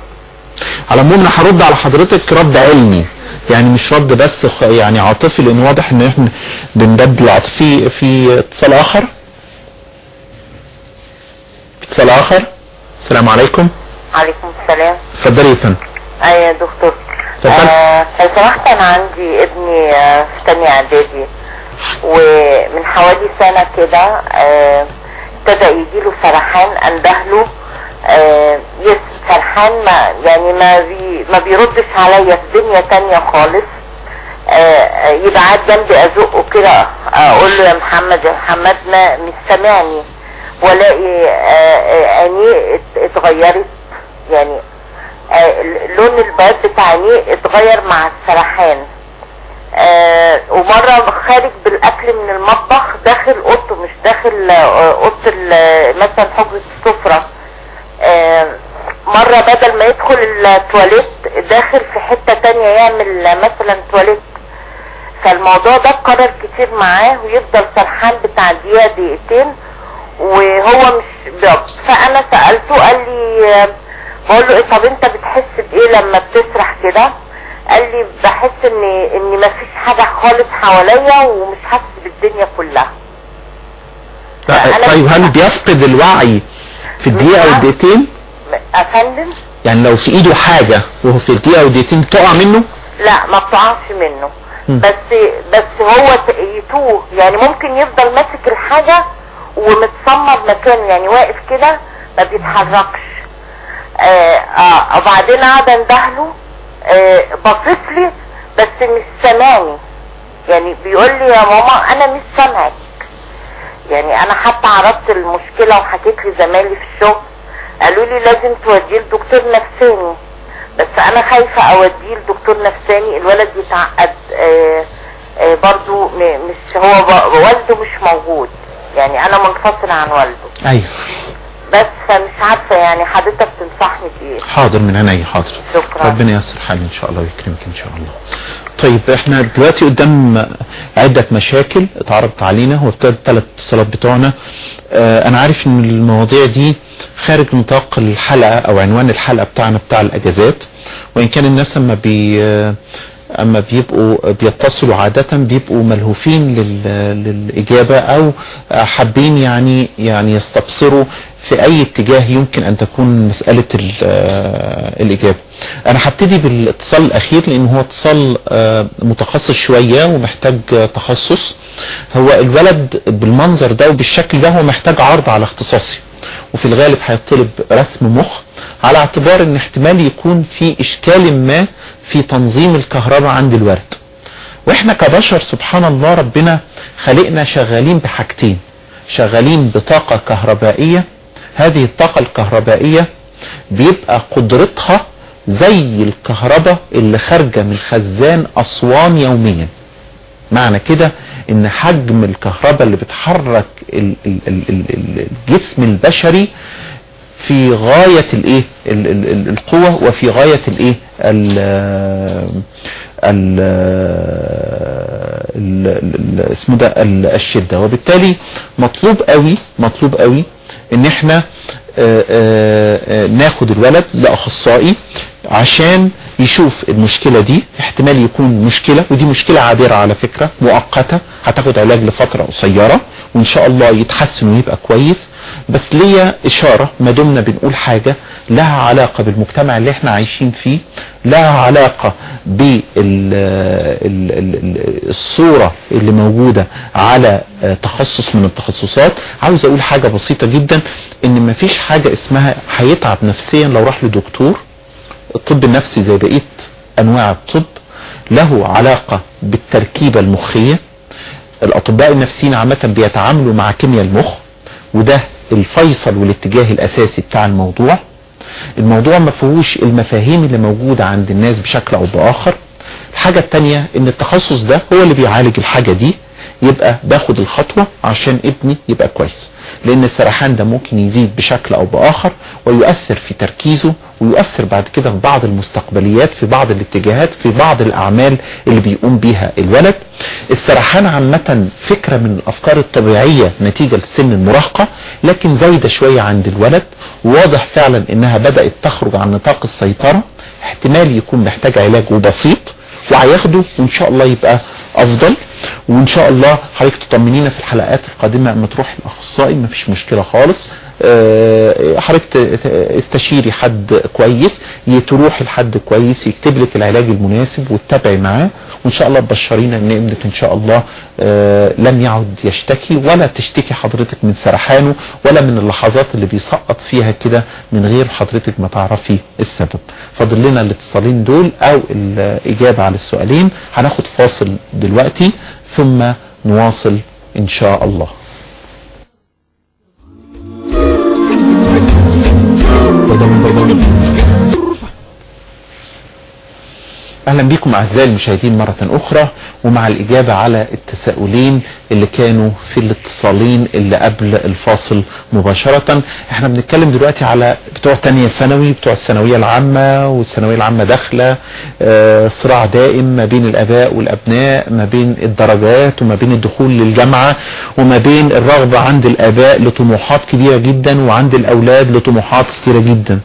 على العموم أنا هرد على حضرتك رد علمي يعني مش رد بس يعني عاطفي لأن واضح إن إحنا بنبدل عاطفي. في اتصال آخر؟ اتصال آخر؟ السلام عليكم. عليكم السلام. اتفضلي يا فندم. أيوه يا دكتور. آه، لو سمحت أنا عندي ابني آه، في تانية إعدادي. ومن حوالي سنة كده آه، ابتدى يجيله سرحان اندهله آه، سرحان ما يعني ما بي ما بيردش عليا في دنيا تانية خالص. آه، آه، يبقى قاعد جنبي أزقه كده أقول له يا محمد يا محمد ما مش سامعني. والاقي آه، آه، عينيه ات- اتغيرت. يعني لون البياض بتاع عينيه اتغير مع السرحان. آه، ومرة خارج بالأكل من المطبخ داخل أوضته مش داخل آه، أوضة مثلا حجرة السفرة. آه، مرة بدل ما يدخل التواليت داخل في حتة تانية يعمل مثلا تواليت. فالموضوع ده اتكرر كتير معاه ويفضل سرحان بتاع دقيقة دقيقتين. وهو مش بيض فأنا سألته قال لي آه، بقول له إيه طب أنت بتحس بإيه لما بتسرح كده؟ قال لي بحس ان ان مفيش حاجة خالص حواليا ومش حاسس بالدنيا كلها. طيب مش هل. بيفقد الوعي في الدقيقة أو عارفة. الدقيقتين؟ أفندم؟ يعني لو في إيده حاجة وهو في الدقيقة أو الدقيقتين تقع منه؟ لا ما بتقعش منه. بس بس هو يتوه. يعني ممكن يفضل ماسك الحاجة ومتصمد مكانه يعني واقف كده ما بيتحركش. آه آه وبعدين قاعد اندهله. بصيت لي بس مش سامعني. يعني بيقول لي يا ماما أنا مش سامعك. يعني أنا حتى عرضت المشكلة وحكيت لزمايلي في الشغل. قالوا لي لازم توديه لدكتور نفساني. بس أنا خايفة أوديه لدكتور نفساني. الولد يتعقد آه آه برضو مش هو والده مش موجود. يعني أنا منفصلة عن والده. أيوه. بس فمش عارفة يعني حضرتك تنصحني في إيه حاضر من عيني حاضر. شكرا. ربنا ييسر حالي إن شاء الله ويكرمك إن شاء الله. طيب إحنا دلوقتي قدام عدة مشاكل اتعرضت علينا هو ابتدى الثلاث اتصالات بتوعنا. آه أنا عارف إن المواضيع دي خارج نطاق الحلقة أو عنوان الحلقة بتاعنا بتاع الإجازات. وإن كان الناس أما بي أما بيبقوا بيتصلوا عادة بيبقوا ملهوفين لل- للإجابة أو حابين يعني يعني يستبصروا في أي اتجاه يمكن أن تكون مسألة آه، الإجابة. أنا هبتدي بالاتصال الأخير لأن هو اتصال آه، متخصص شوية ومحتاج تخصص. هو الولد بالمنظر ده وبالشكل ده هو محتاج عرض على اختصاصي. وفي الغالب هيطلب رسم مخ على اعتبار إن احتمال يكون في إشكال ما في تنظيم الكهرباء عند الولد. وإحنا كبشر سبحان الله ربنا خلقنا شغالين بحاجتين. شغالين بطاقة كهربائية هذه الطاقة الكهربائية بيبقى قدرتها زي الكهرباء اللي خارجة من خزان اسوان يوميا. معنى كده إن حجم الكهرباء اللي بتحرك ال- ال- ال- ال- ال- الجسم البشري في غاية الإيه؟ ال- ال- ال- القوة وفي غاية الإيه؟ ال ال ال- ال- اسمه ده ال- الشدة. وبالتالي مطلوب قوي مطلوب قوي إن إحنا آه، آه، آه، ناخد الولد لأخصائي عشان يشوف المشكلة دي احتمال يكون مشكلة ودي مشكلة عابرة على فكرة مؤقتة هتاخد علاج لفترة قصيرة وإن شاء الله يتحسن ويبقى كويس. بس ليا إشارة ما دمنا بنقول حاجة لها علاقة بالمجتمع اللي إحنا عايشين فيه لها علاقة بالصورة اللي موجودة على تخصص من التخصصات. عاوز أقول حاجة بسيطة جدا إن مفيش حاجة اسمها هيتعب نفسيا لو راح لدكتور الطب النفسي زي بقية أنواع الطب له علاقة بالتركيبة المخية. الأطباء النفسيين عامة بيتعاملوا مع كيمياء المخ وده الفيصل والاتجاه الأساسي بتاع الموضوع. الموضوع ما فيهوش المفاهيم اللي موجودة عند الناس بشكل أو بآخر. الحاجة التانية إن التخصص ده هو اللي بيعالج الحاجة دي يبقى باخد الخطوة عشان ابني يبقى كويس. لأن السرحان ده ممكن يزيد بشكل أو بآخر ويؤثر في تركيزه ويؤثر بعد كده في بعض المستقبليات في بعض الاتجاهات في بعض الأعمال اللي بيقوم بيها الولد. السرحان عامة فكرة من الأفكار الطبيعية نتيجة لسن المراهقة لكن زايدة شوية عند الولد. واضح فعلا إنها بدأت تخرج عن نطاق السيطرة. احتمال يكون محتاج علاج وبسيط وهياخده وإن شاء الله يبقى أفضل. وإن شاء الله حضرتك تطمنينا في الحلقات القادمة. اما تروح الأخصائي مفيش مشكلة خالص. حضرتك ت- ت- استشيري حد كويس تروح لحد كويس يكتب لك العلاج المناسب وتتابعي معاه وإن شاء الله تبشرينا إن ابنك إن شاء الله أه لم يعد يشتكي ولا تشتكي حضرتك من سرحانه ولا من اللحظات اللي بيسقط فيها كده من غير حضرتك ما تعرفي السبب. فاضل لنا الاتصالين دول أو الإجابة على السؤالين. هناخد فاصل دلوقتي ثم نواصل إن شاء الله. Dum, dum, dum, أهلا بكم أعزائي المشاهدين مرة أخرى ومع الإجابة على التساؤلين اللي كانوا في الاتصالين اللي قبل الفاصل مباشرة. إحنا بنتكلم دلوقتي على بتوع تانية ثانوي بتوع الثانوية العامة والثانوية العامة داخلة آه صراع دائم ما بين الآباء والأبناء ما بين الدرجات وما بين الدخول للجامعة وما بين الرغبة عند الآباء لطموحات كبيرة جدا وعند الأولاد لطموحات كتيرة جدا.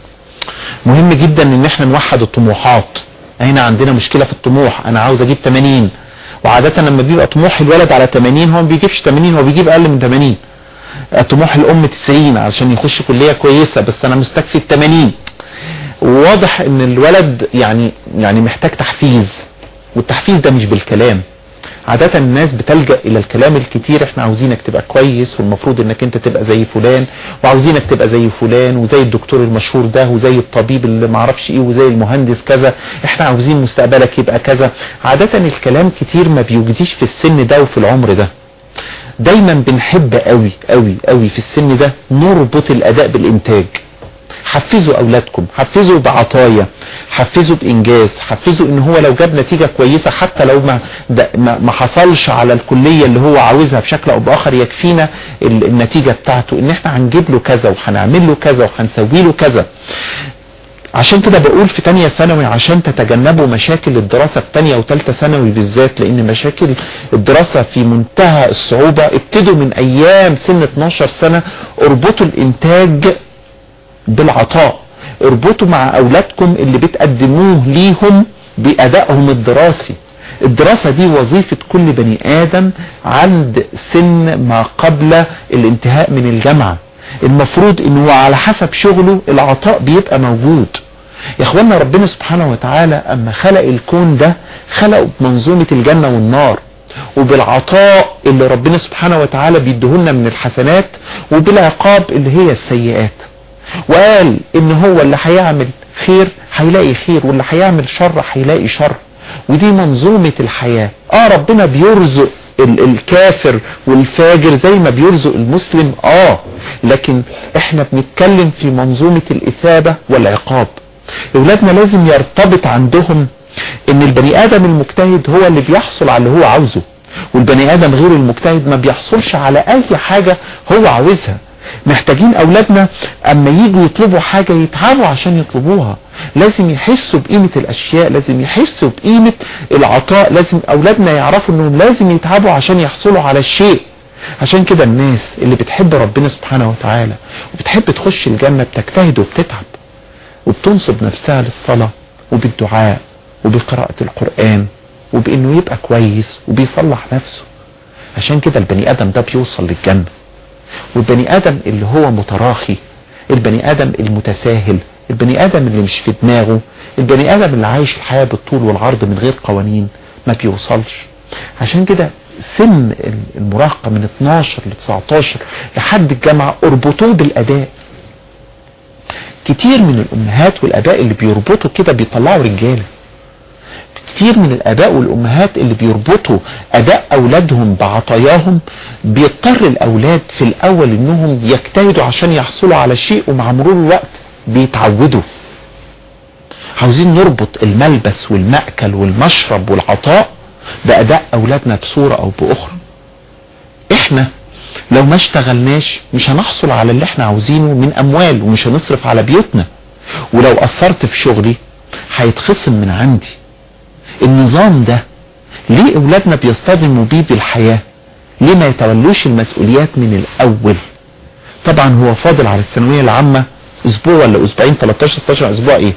مهم جدا إن إحنا نوحد الطموحات. هنا عندنا مشكلة في الطموح. أنا عاوز أجيب 80 وعادة لما بيبقى طموح الولد على 80 هو ما بيجيبش 80 هو بيجيب أقل من 80 طموح الأم 90 عشان يخش كلية كويسة بس أنا مستكفي ال 80 وواضح إن الولد يعني يعني محتاج تحفيز. والتحفيز ده مش بالكلام. عادة الناس بتلجأ إلى الكلام الكتير إحنا عاوزينك تبقى كويس والمفروض إنك أنت تبقى زي فلان وعاوزينك تبقى زي فلان وزي الدكتور المشهور ده وزي الطبيب اللي معرفش إيه وزي المهندس كذا إحنا عاوزين مستقبلك يبقى كذا. عادة الكلام كتير ما بيوجديش في السن ده وفي العمر ده. دايما بنحب قوي قوي قوي في السن ده نربط الأداء بالإنتاج. حفزوا أولادكم حفزوا بعطايا حفزوا بإنجاز حفزوا إن هو لو جاب نتيجة كويسة حتى لو ما, ما, حصلش على الكلية اللي هو عاوزها بشكل أو بآخر يكفينا النتيجة بتاعته إن إحنا هنجيب له كذا وهنعمل له كذا وهنسوي له كذا. عشان كده بقول في تانية ثانوي عشان تتجنبوا مشاكل الدراسة في تانية وتالتة ثانوي بالذات لأن مشاكل الدراسة في منتهى الصعوبة ابتدوا من أيام سن 12 سنة اربطوا الإنتاج بالعطاء. اربطوا مع أولادكم اللي بتقدموه ليهم بأدائهم الدراسي. الدراسة دي وظيفة كل بني آدم عند سن ما قبل الانتهاء من الجامعة. المفروض إنه على حسب شغله العطاء بيبقى موجود. يا إخوانا ربنا سبحانه وتعالى أما خلق الكون ده خلقه بمنظومة الجنة والنار. وبالعطاء اللي ربنا سبحانه وتعالى بيدهولنا من الحسنات وبالعقاب اللي هي السيئات. وقال إن هو اللي هيعمل خير هيلاقي خير واللي هيعمل شر هيلاقي شر. ودي منظومة الحياة. آه ربنا بيرزق الكافر والفاجر زي ما بيرزق المسلم. آه لكن إحنا بنتكلم في منظومة الإثابة والعقاب. أولادنا لازم يرتبط عندهم إن البني آدم المجتهد هو اللي بيحصل على اللي هو عاوزه. والبني آدم غير المجتهد ما بيحصلش على أي حاجة هو عاوزها. محتاجين أولادنا أما يجوا يطلبوا حاجة يتعبوا عشان يطلبوها. لازم يحسوا بقيمة الأشياء لازم يحسوا بقيمة العطاء لازم أولادنا يعرفوا إنهم لازم يتعبوا عشان يحصلوا على الشيء عشان كده الناس اللي بتحب ربنا سبحانه وتعالى وبتحب تخش الجنة بتجتهد وبتتعب وبتنصب نفسها للصلاة وبالدعاء وبقراءة القرآن وبإنه يبقى كويس وبيصلح نفسه. عشان كده البني آدم ده بيوصل للجنة. والبني آدم اللي هو متراخي البني آدم المتساهل البني آدم اللي مش في دماغه البني آدم اللي عايش الحياة بالطول والعرض من غير قوانين ما بيوصلش. عشان كده سن المراهقة من 12 ل 19 لحد الجامعة أربطوه بالأداء. كتير من الأمهات والآباء اللي بيربطوا كده بيطلعوا رجالة. كتير من الآباء والأمهات اللي بيربطوا اداء أولادهم بعطاياهم بيضطر الأولاد في الأول إنهم يجتهدوا عشان يحصلوا على شيء ومع مرور الوقت بيتعودوا. عاوزين نربط الملبس والمأكل والمشرب والعطاء بأداء أولادنا بصورة أو بأخرى. إحنا لو ما اشتغلناش مش هنحصل على اللي إحنا عاوزينه من أموال ومش هنصرف على بيوتنا. ولو أثرت في شغلي هيتخصم من عندي. النظام ده ليه أولادنا بيصطدموا بيه بالحياة؟ ليه ما يتولوش المسؤوليات من الأول؟ طبعا هو فاضل على الثانوية العامة أسبوع ولا أسبوعين 13 16 أسبوع إيه؟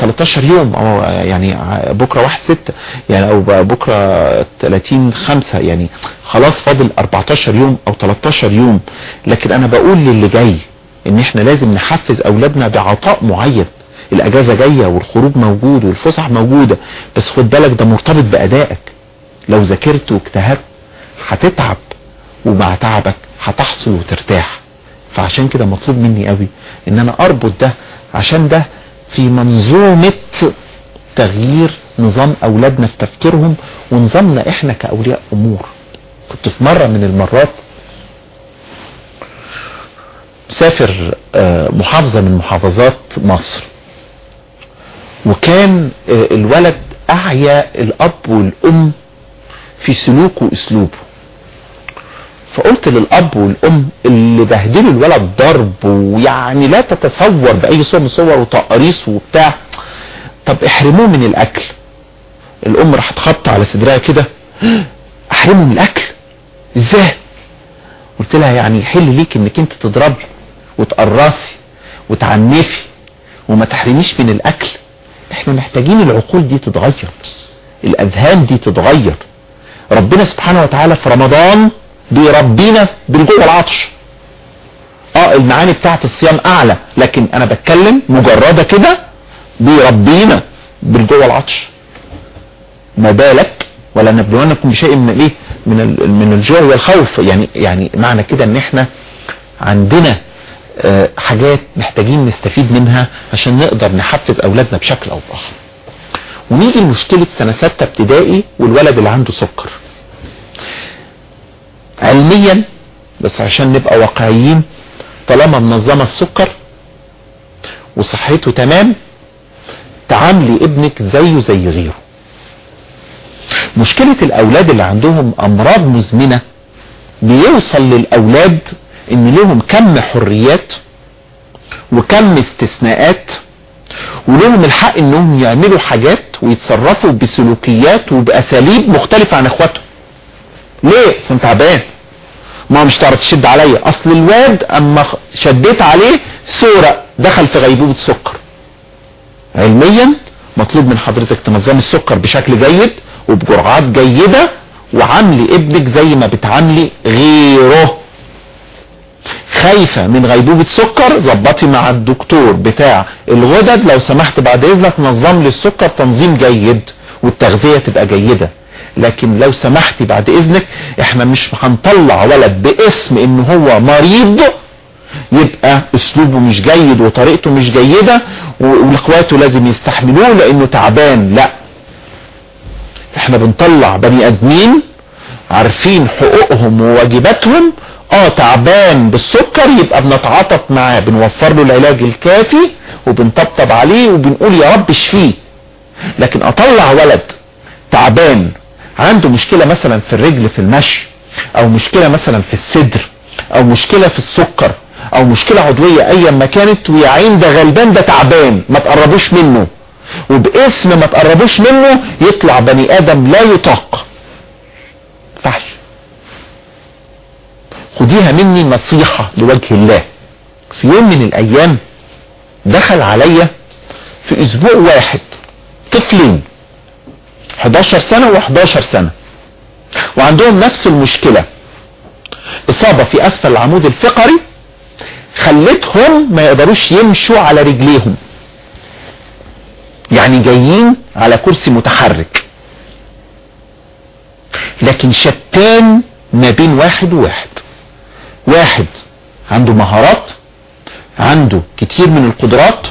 13 يوم أو يعني بكرة واحد ستة يعني أو بكرة 30 خمسة يعني خلاص فاضل 14 يوم أو 13 يوم. لكن أنا بقول للي جاي إن إحنا لازم نحفز أولادنا بعطاء معين. الأجازة جاية والخروج موجود والفسح موجودة بس خد بالك ده مرتبط بأدائك. لو ذاكرت واجتهدت هتتعب ومع تعبك هتحصل وترتاح. فعشان كده مطلوب مني قوي إن أنا أربط ده عشان ده في منظومة تغيير نظام أولادنا في تفكيرهم ونظامنا إحنا كأولياء أمور. كنت في مرة من المرات مسافر محافظة من محافظات مصر. وكان الولد اعيا الأب والأم في سلوكه وأسلوبه. فقلت للأب والأم اللي بهدلوا الولد ضرب ويعني لا تتصور بأي صور من صور وتقاريص وبتاع طب احرموه من الأكل. الأم راح تخبط على صدرها كده احرمه من الأكل؟ إزاي؟ قلت لها يعني يحل ليك إنك أنت تضربي وتقرصي وتعنفي وما تحرميش من الأكل. إحنا محتاجين العقول دي تتغير الأذهان دي تتغير. ربنا سبحانه وتعالى في رمضان بيربينا بالجوع والعطش آه المعاني بتاعت الصيام أعلى لكن أنا بتكلم مجردة كده بيربينا بالجوع والعطش ما بالك؟ ولا نبلونكم بشيء من الايه من من الجوع والخوف. يعني يعني معنى كده إن إحنا عندنا حاجات محتاجين نستفيد منها عشان نقدر نحفز أولادنا بشكل أو بآخر. ونيجي لمشكلة سنة ستة ابتدائي والولد اللي عنده سكر. علميا بس عشان نبقى واقعيين طالما منظمة السكر وصحته تمام تعاملي ابنك زيه زي غيره. مشكلة الأولاد اللي عندهم أمراض مزمنة بيوصل للأولاد إن لهم كم حريات وكم استثناءات ولهم الحق إنهم يعملوا حاجات ويتصرفوا بسلوكيات وبأساليب مختلفة عن إخواتهم. ليه؟ عشان تعبان. ما مش تعرف تشد عليا. أصل الواد أما شديت عليه صورة دخل في غيبوبة سكر علميا مطلوب من حضرتك تنظمي السكر بشكل جيد وبجرعات جيدة وعاملي ابنك زي ما بتعاملي غيره. خايفة من غيبوبة سكر ظبطي مع الدكتور بتاع الغدد لو سمحت بعد إذنك نظم لي السكر تنظيم جيد والتغذية تبقى جيدة. لكن لو سمحتي بعد إذنك إحنا مش هنطلع ولد باسم إن هو مريض يبقى أسلوبه مش جيد وطريقته مش جيدة وإخواته لازم يستحملوه لأنه تعبان. لا. إحنا بنطلع بني آدمين عارفين حقوقهم وواجباتهم آه تعبان بالسكر يبقى بنتعاطف معاه بنوفر له العلاج الكافي وبنطبطب عليه وبنقول يا رب اشفيه. لكن أطلع ولد تعبان عنده مشكلة مثلا في الرجل في المشي أو مشكلة مثلا في الصدر أو مشكلة في السكر أو مشكلة عضوية ايا ما كانت ويا عين ده غلبان ده تعبان ما تقربوش منه. وباسم ما تقربوش منه يطلع بني آدم لا يطاق. خديها مني نصيحة لوجه الله. في يوم من الأيام دخل عليا في أسبوع واحد طفلين 11 سنة و11 سنة وعندهم نفس المشكلة. إصابة في أسفل العمود الفقري خلتهم ما يقدروش يمشوا على رجليهم. يعني جايين على كرسي متحرك. لكن شتان ما بين واحد وواحد. واحد عنده مهارات عنده كتير من القدرات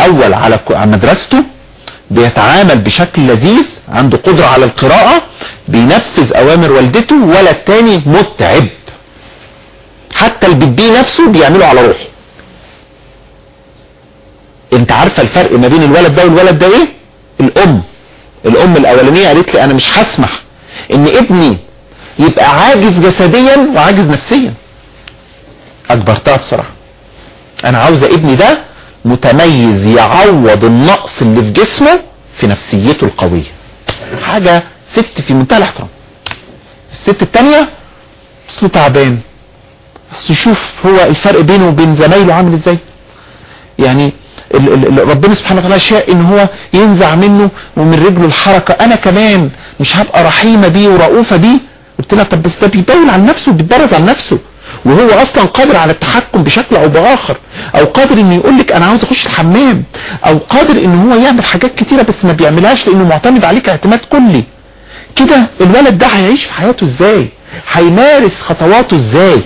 أول على مدرسته بيتعامل بشكل لذيذ عنده قدرة على القراءة بينفذ أوامر والدته ولا التاني متعب. حتى البيبي نفسه بيعمله على روحه. انت عارفة الفرق ما بين الولد ده والولد ده إيه؟ الأم. الأم الأولانية قالت لي أنا مش هسمح إن ابني يبقى عاجز جسديا وعاجز نفسيا. اجبرتها بصراحة أنا عاوز ابني ده متميز يعوض النقص اللي في جسمه في نفسيته القوية. حاجة ست في منتهى الاحترام. الست التانية اصله تعبان. اصل شوف هو الفرق بينه وبين زمايله عامل إزاي. يعني ربنا سبحانه وتعالى شاء إن هو ينزع منه ومن رجله الحركة. أنا كمان مش هبقى رحيمة بيه ورؤوفة بيه. قلت لها طب بس ده بيبين عن نفسه بيتبرز عن نفسه. وهو أصلا قادر على التحكم بشكل أو بآخر أو قادر إنه يقول لك أنا عاوز أخش الحمام أو قادر إن هو يعمل حاجات كتيرة بس ما بيعملهاش لأنه معتمد عليك اعتماد كلي. كده الولد ده هيعيش في حياته إزاي؟ هيمارس خطواته إزاي؟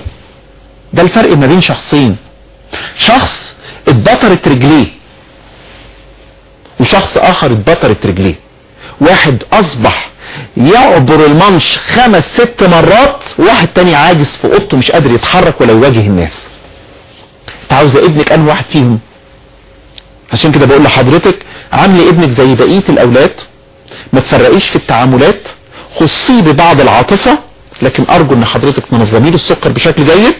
ده الفرق ما بين شخصين. شخص اتبطرت رجليه وشخص آخر اتبطرت رجليه. واحد أصبح يعبر المنش خمس ست مرات واحد تاني عاجز في أوضته مش قادر يتحرك ولا يواجه الناس. أنت عاوزه ابنك أنهي واحد فيهم؟ عشان كده بقول لحضرتك عاملي ابنك زي بقية الأولاد ما تفرقيش في التعاملات خصيه ببعض العاطفة لكن أرجو إن حضرتك تنظمي له السكر بشكل جيد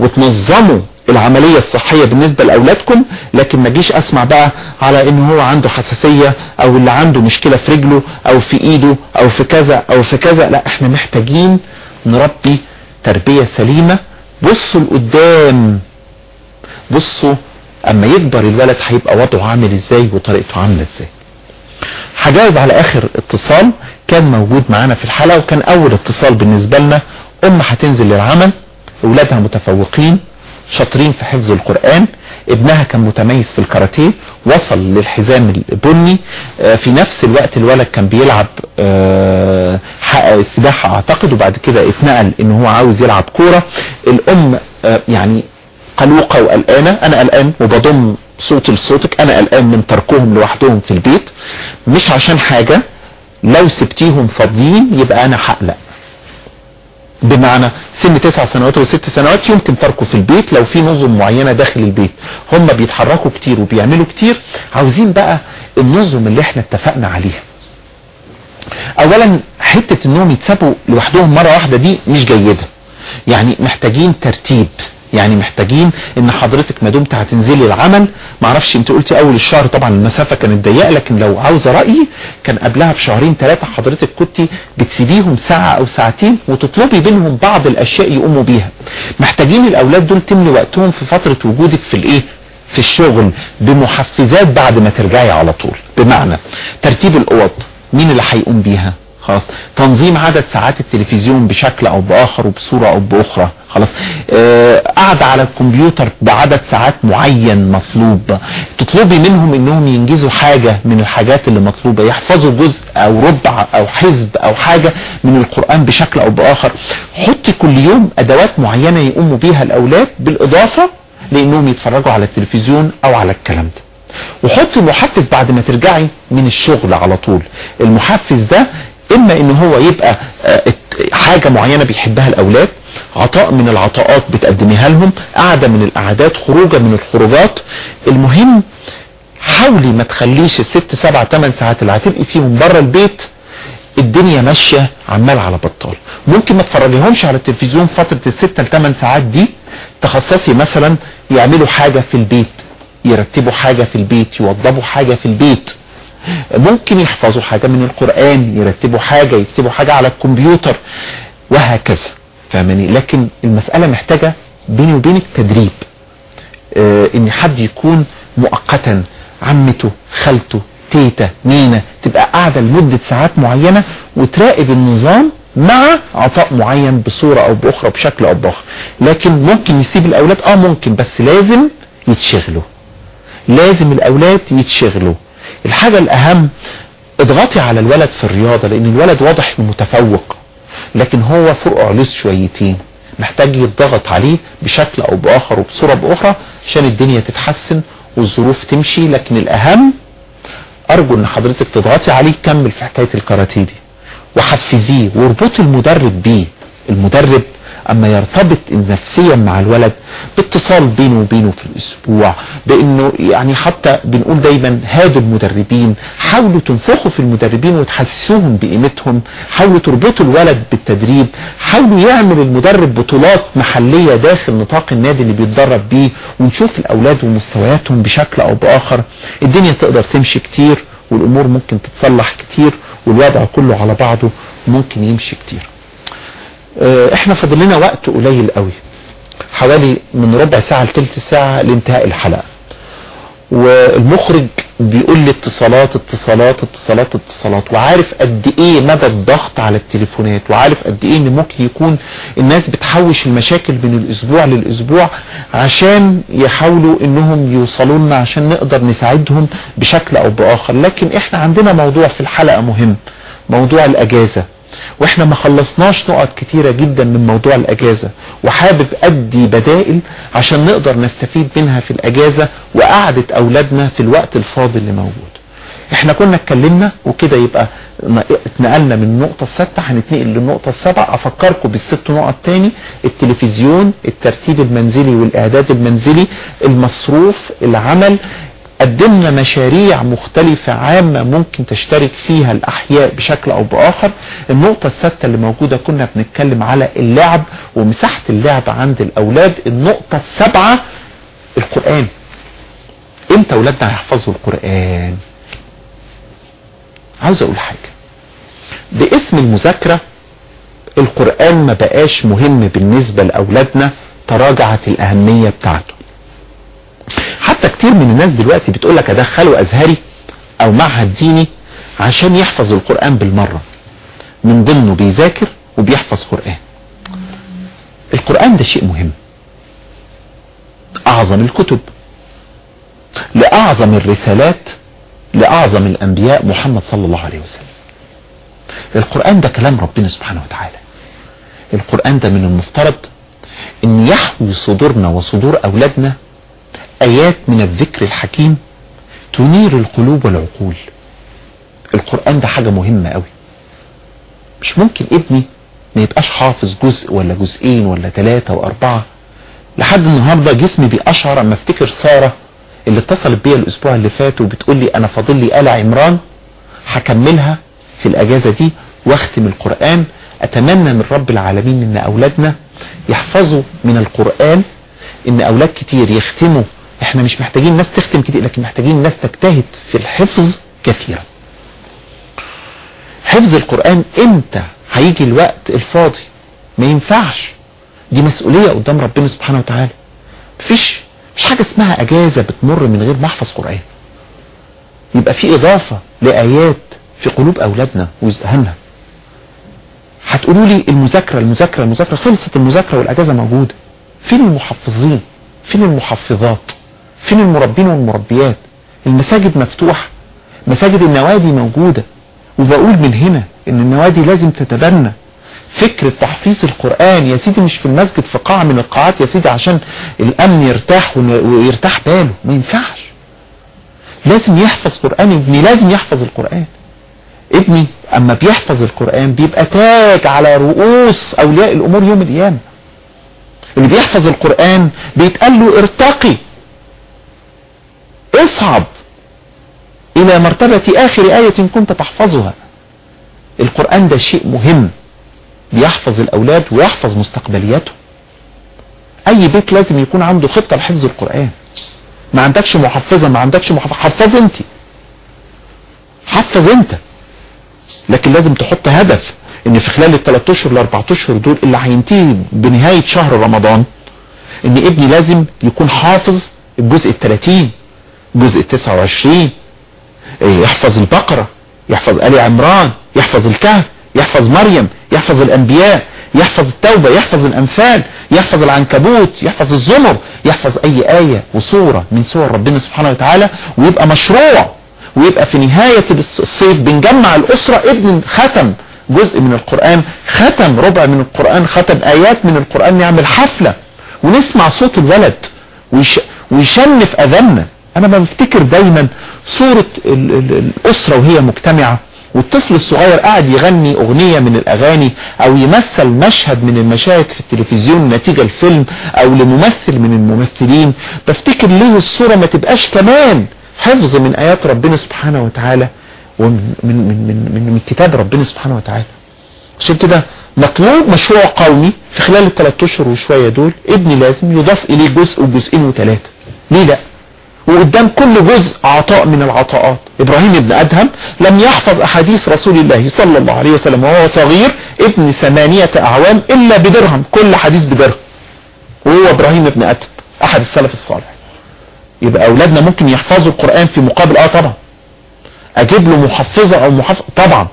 وتنظموا العملية الصحية بالنسبة لأولادكم لكن ما جيش أسمع بقى على إن هو عنده حساسية أو اللي عنده مشكلة في رجله أو في إيده أو في كذا أو في كذا. لا إحنا محتاجين نربي تربية سليمة. بصوا لقدام. بصوا أما يكبر الولد هيبقى وضعه عامل إزاي وطريقته عاملة إزاي. هجاوب على آخر اتصال كان موجود معانا في الحلقة وكان أول اتصال بالنسبة لنا. أم هتنزل للعمل أولادها متفوقين. شاطرين في حفظ القرآن ابنها كان متميز في الكاراتيه وصل للحزام البني في نفس الوقت الولد كان بيلعب سباحة أعتقد وبعد كده اتنقل إن هو عاوز يلعب كورة. الأم يعني قلوقة وقلقانة أنا قلقان وبضم صوتي لصوتك أنا قلقان من تركهم لوحدهم في البيت. مش عشان حاجة لو سبتيهم فاضيين يبقى أنا هقلق. بمعنى سن تسع سنوات وست سنوات يمكن تركه في البيت لو في نظم معينة داخل البيت. هم بيتحركوا كتير وبيعملوا كتير. عاوزين بقى النظم اللي إحنا اتفقنا عليها. اولا حتة إنهم يتسابوا لوحدهم مرة واحدة دي مش جيدة. يعني محتاجين ترتيب. يعني محتاجين إن حضرتك ما دمت هتنزلي العمل. ما أعرفش أنت قلتي أول الشهر طبعا المسافة كانت ضيقة لكن لو عاوزة رأيي كان قبلها بشهرين ثلاثة حضرتك كنت بتسيبيهم ساعة أو ساعتين وتطلبي منهم بعض الأشياء يقوموا بيها. محتاجين الأولاد دول تملي وقتهم في فترة وجودك في الإيه؟ في الشغل بمحفزات بعد ما ترجعي على طول. بمعنى ترتيب الأوض مين اللي هيقوم بيها؟ خلاص. تنظيم عدد ساعات التلفزيون بشكل أو بآخر وبصورة أو بأخرى. خلاص. قاعدة على الكمبيوتر بعدد ساعات معين مطلوب. تطلبي منهم إنهم ينجزوا حاجة من الحاجات اللي مطلوبة. يحفظوا جزء أو ربع أو حزب أو حاجة من القرآن بشكل أو بآخر. حطي كل يوم أدوات معينة يقوموا بيها الأولاد بالإضافة لإنهم يتفرجوا على التلفزيون أو على الكلام ده. وحطي محفز بعد ما ترجعي من الشغل على طول. المحفز ده إما إن هو يبقى حاجة معينة بيحبها الأولاد عطاء من العطاءات بتقدميها لهم قعدة من القعدات خروجة من الخروجات. المهم حاولي ما تخليش الست سبع تمن ساعات اللي هتبقي فيهم بره البيت الدنيا ماشية عمال على بطال. ممكن ما تفرجيهمش على التلفزيون فترة الستة لتمن ساعات دي تخصصي مثلا يعملوا حاجة في البيت يرتبوا حاجة في البيت يوضبوا حاجة في البيت. ممكن يحفظوا حاجة من القرآن يرتبوا حاجة يكتبوا حاجة على الكمبيوتر وهكذا. فاهماني؟ لكن المسألة محتاجة بيني وبينك تدريب آه إن حد يكون مؤقتا عمته خالته تيتا نينا تبقى قاعدة لمدة ساعات معينة وتراقب النظام مع عطاء معين بصورة أو بأخرى بشكل أو بآخر. لكن ممكن يسيب الأولاد آه ممكن بس لازم يتشغلوا. لازم الأولاد يتشغلوا. الحاجة الأهم اضغطي على الولد في الرياضة لأن الولد واضح إنه متفوق لكن هو فوق علوس شويتين محتاج يتضغط عليه بشكل أو بآخر وبصورة بأخرى عشان الدنيا تتحسن والظروف تمشي. لكن الأهم أرجو إن حضرتك تضغطي عليه كمل في حكاية الكاراتيه دي وحفزيه واربطي المدرب بيه. المدرب أما يرتبط نفسيا مع الولد باتصال بينه وبينه في الأسبوع بإنه يعني حتى بنقول دايما هادوا المدربين حاولوا تنفخوا في المدربين وتحسسوهم بقيمتهم حاولوا تربطوا الولد بالتدريب حاولوا يعمل المدرب بطولات محلية داخل نطاق النادي اللي بيتدرب بيه ونشوف الأولاد ومستوياتهم بشكل أو بآخر. الدنيا تقدر تمشي كتير والأمور ممكن تتصلح كتير والوضع كله على بعضه ممكن يمشي كتير. إحنا فاضل لنا وقت قليل قوي. حوالي من ربع ساعة لتلت ساعة لانتهاء الحلقة. والمخرج بيقول لي اتصالات اتصالات اتصالات اتصالات. وعارف قد إيه مدى الضغط على التليفونات. وعارف قد إيه إن ممكن يكون الناس بتحوش المشاكل من الأسبوع للأسبوع عشان يحاولوا إنهم يوصلوا لنا عشان نقدر نساعدهم بشكل أو بآخر. لكن إحنا عندنا موضوع في الحلقة مهم. موضوع الأجازة. وإحنا ما خلصناش نقط كتيرة جدا من موضوع الأجازة وحابب أدي بدائل عشان نقدر نستفيد منها في الأجازة وقعدة أولادنا في الوقت الفاضي اللي موجود. إحنا كنا اتكلمنا وكده يبقى اتنقلنا من النقطة الستة هنتنقل للنقطة السبعة أفكركم بالست نقط تاني التلفزيون الترتيب المنزلي والإعداد المنزلي المصروف العمل قدمنا مشاريع مختلفة عامة ممكن تشترك فيها الأحياء بشكل أو بآخر. النقطة السادسة اللي موجودة كنا بنتكلم على اللعب ومساحة اللعب عند الأولاد. النقطة السابعة القرآن. إمتى أولادنا هيحفظوا القرآن؟ عاوز أقول حاجة. باسم المذاكرة القرآن ما بقاش مهم بالنسبة لأولادنا تراجعت الأهمية بتاعته. حتى كتير من الناس دلوقتي بتقولك ادخله أزهري أو معهد ديني عشان يحفظ القرآن بالمرة. من ضمنه بيذاكر وبيحفظ قرآن. القرآن ده شيء مهم. أعظم الكتب. لأعظم الرسالات لأعظم الأنبياء محمد صلى الله عليه وسلم. القرآن ده كلام ربنا سبحانه وتعالى. القرآن ده من المفترض إن يحوي صدورنا وصدور أولادنا آيات من الذكر الحكيم تنير القلوب والعقول. القرآن ده حاجة مهمة قوي مش ممكن ابني ما يبقاش حافظ جزء ولا جزئين ولا ثلاثة وأربعة. لحد النهاردة جسمي بيقشعر أما أفتكر سارة اللي اتصلت بيا الأسبوع اللي فات وبتقول لي أنا فاضل لي آل عمران هكملها في الأجازة دي وأختم القرآن. أتمنى من رب العالمين إن أولادنا يحفظوا من القرآن إن أولاد كتير يختموا إحنا مش محتاجين ناس تختم كتير لكن محتاجين ناس تجتهد في الحفظ كثيرا. حفظ القرآن إمتى هيجي الوقت الفاضي؟ ما ينفعش. دي مسؤولية قدام ربنا سبحانه وتعالى. مفيش مش حاجة اسمها أجازة بتمر من غير ما احفظ قرآن. يبقى في إضافة لآيات في قلوب أولادنا وذهنها هتقولوا لي المذاكرة المذاكرة المذاكرة خلصت المذاكرة والأجازة موجودة. فين المحفظين؟ فين المحفظات؟ فين المربين والمربيات؟ المساجد مفتوحة مساجد النوادي موجودة وبقول من هنا إن النوادي لازم تتبنى. فكرة تحفيظ القرآن يا سيدي مش في المسجد في قاعة من القاعات يا سيدي عشان الأمن يرتاح ويرتاح باله. ما ينفعش. لازم يحفظ قرآن ابني لازم يحفظ القرآن. ابني أما بيحفظ القرآن بيبقى تاج على رؤوس أولياء الأمور يوم القيامة. اللي بيحفظ القرآن بيتقال له ارتقي. اصعد إلى مرتبة آخر آية كنت تحفظها. القرآن ده شيء مهم بيحفظ الأولاد ويحفظ مستقبلياته. أي بيت لازم يكون عنده خطة لحفظ القرآن. ما عندكش محفظة ما عندكش محفظة حفظ أنت. حفظ أنت. لكن لازم تحط هدف إن في خلال الثلاثة أشهر الاربعة أشهر دول اللي هينتهي بنهاية شهر رمضان إن ابني لازم يكون حافظ الجزء ال 30 جزء 29 إيه، يحفظ البقرة يحفظ آل عمران يحفظ الكهف يحفظ مريم يحفظ الأنبياء يحفظ التوبة يحفظ الأنفال يحفظ العنكبوت يحفظ الزمر يحفظ أي آية وصورة من صور ربنا سبحانه وتعالى ويبقى مشروع ويبقى في نهاية الصيف بنجمع الأسرة ابن ختم جزء من القرآن ختم ربع من القرآن ختم آيات من القرآن نعمل حفلة ونسمع صوت الولد ويشن في أذننا أنا بفتكر دايما صورة ال ال الأسرة وهي مجتمعة والطفل الصغير قاعد يغني أغنية من الأغاني أو يمثل مشهد من المشاهد في التلفزيون نتيجة الفيلم أو لممثل من الممثلين. بفتكر ليه الصورة ما تبقاش كمان حفظ من آيات ربنا سبحانه وتعالى ومن من من من من, من كتاب ربنا سبحانه وتعالى. عشان كده مطلوب مشروع قومي في خلال الثلاث أشهر وشوية دول ابني لازم يضاف إليه جزء وجزئين وثلاثة ليه لأ؟ وقدام كل جزء عطاء من العطاءات. إبراهيم ابن أدهم لم يحفظ أحاديث رسول الله صلى الله عليه وسلم وهو صغير ابن ثمانية أعوام إلا بدرهم كل حديث بدرهم. وهو إبراهيم ابن أدهم أحد السلف الصالح. يبقى أولادنا ممكن يحفظوا القرآن في مقابل آه طبعا. أجيب له محفظة أو محفظ طبعا.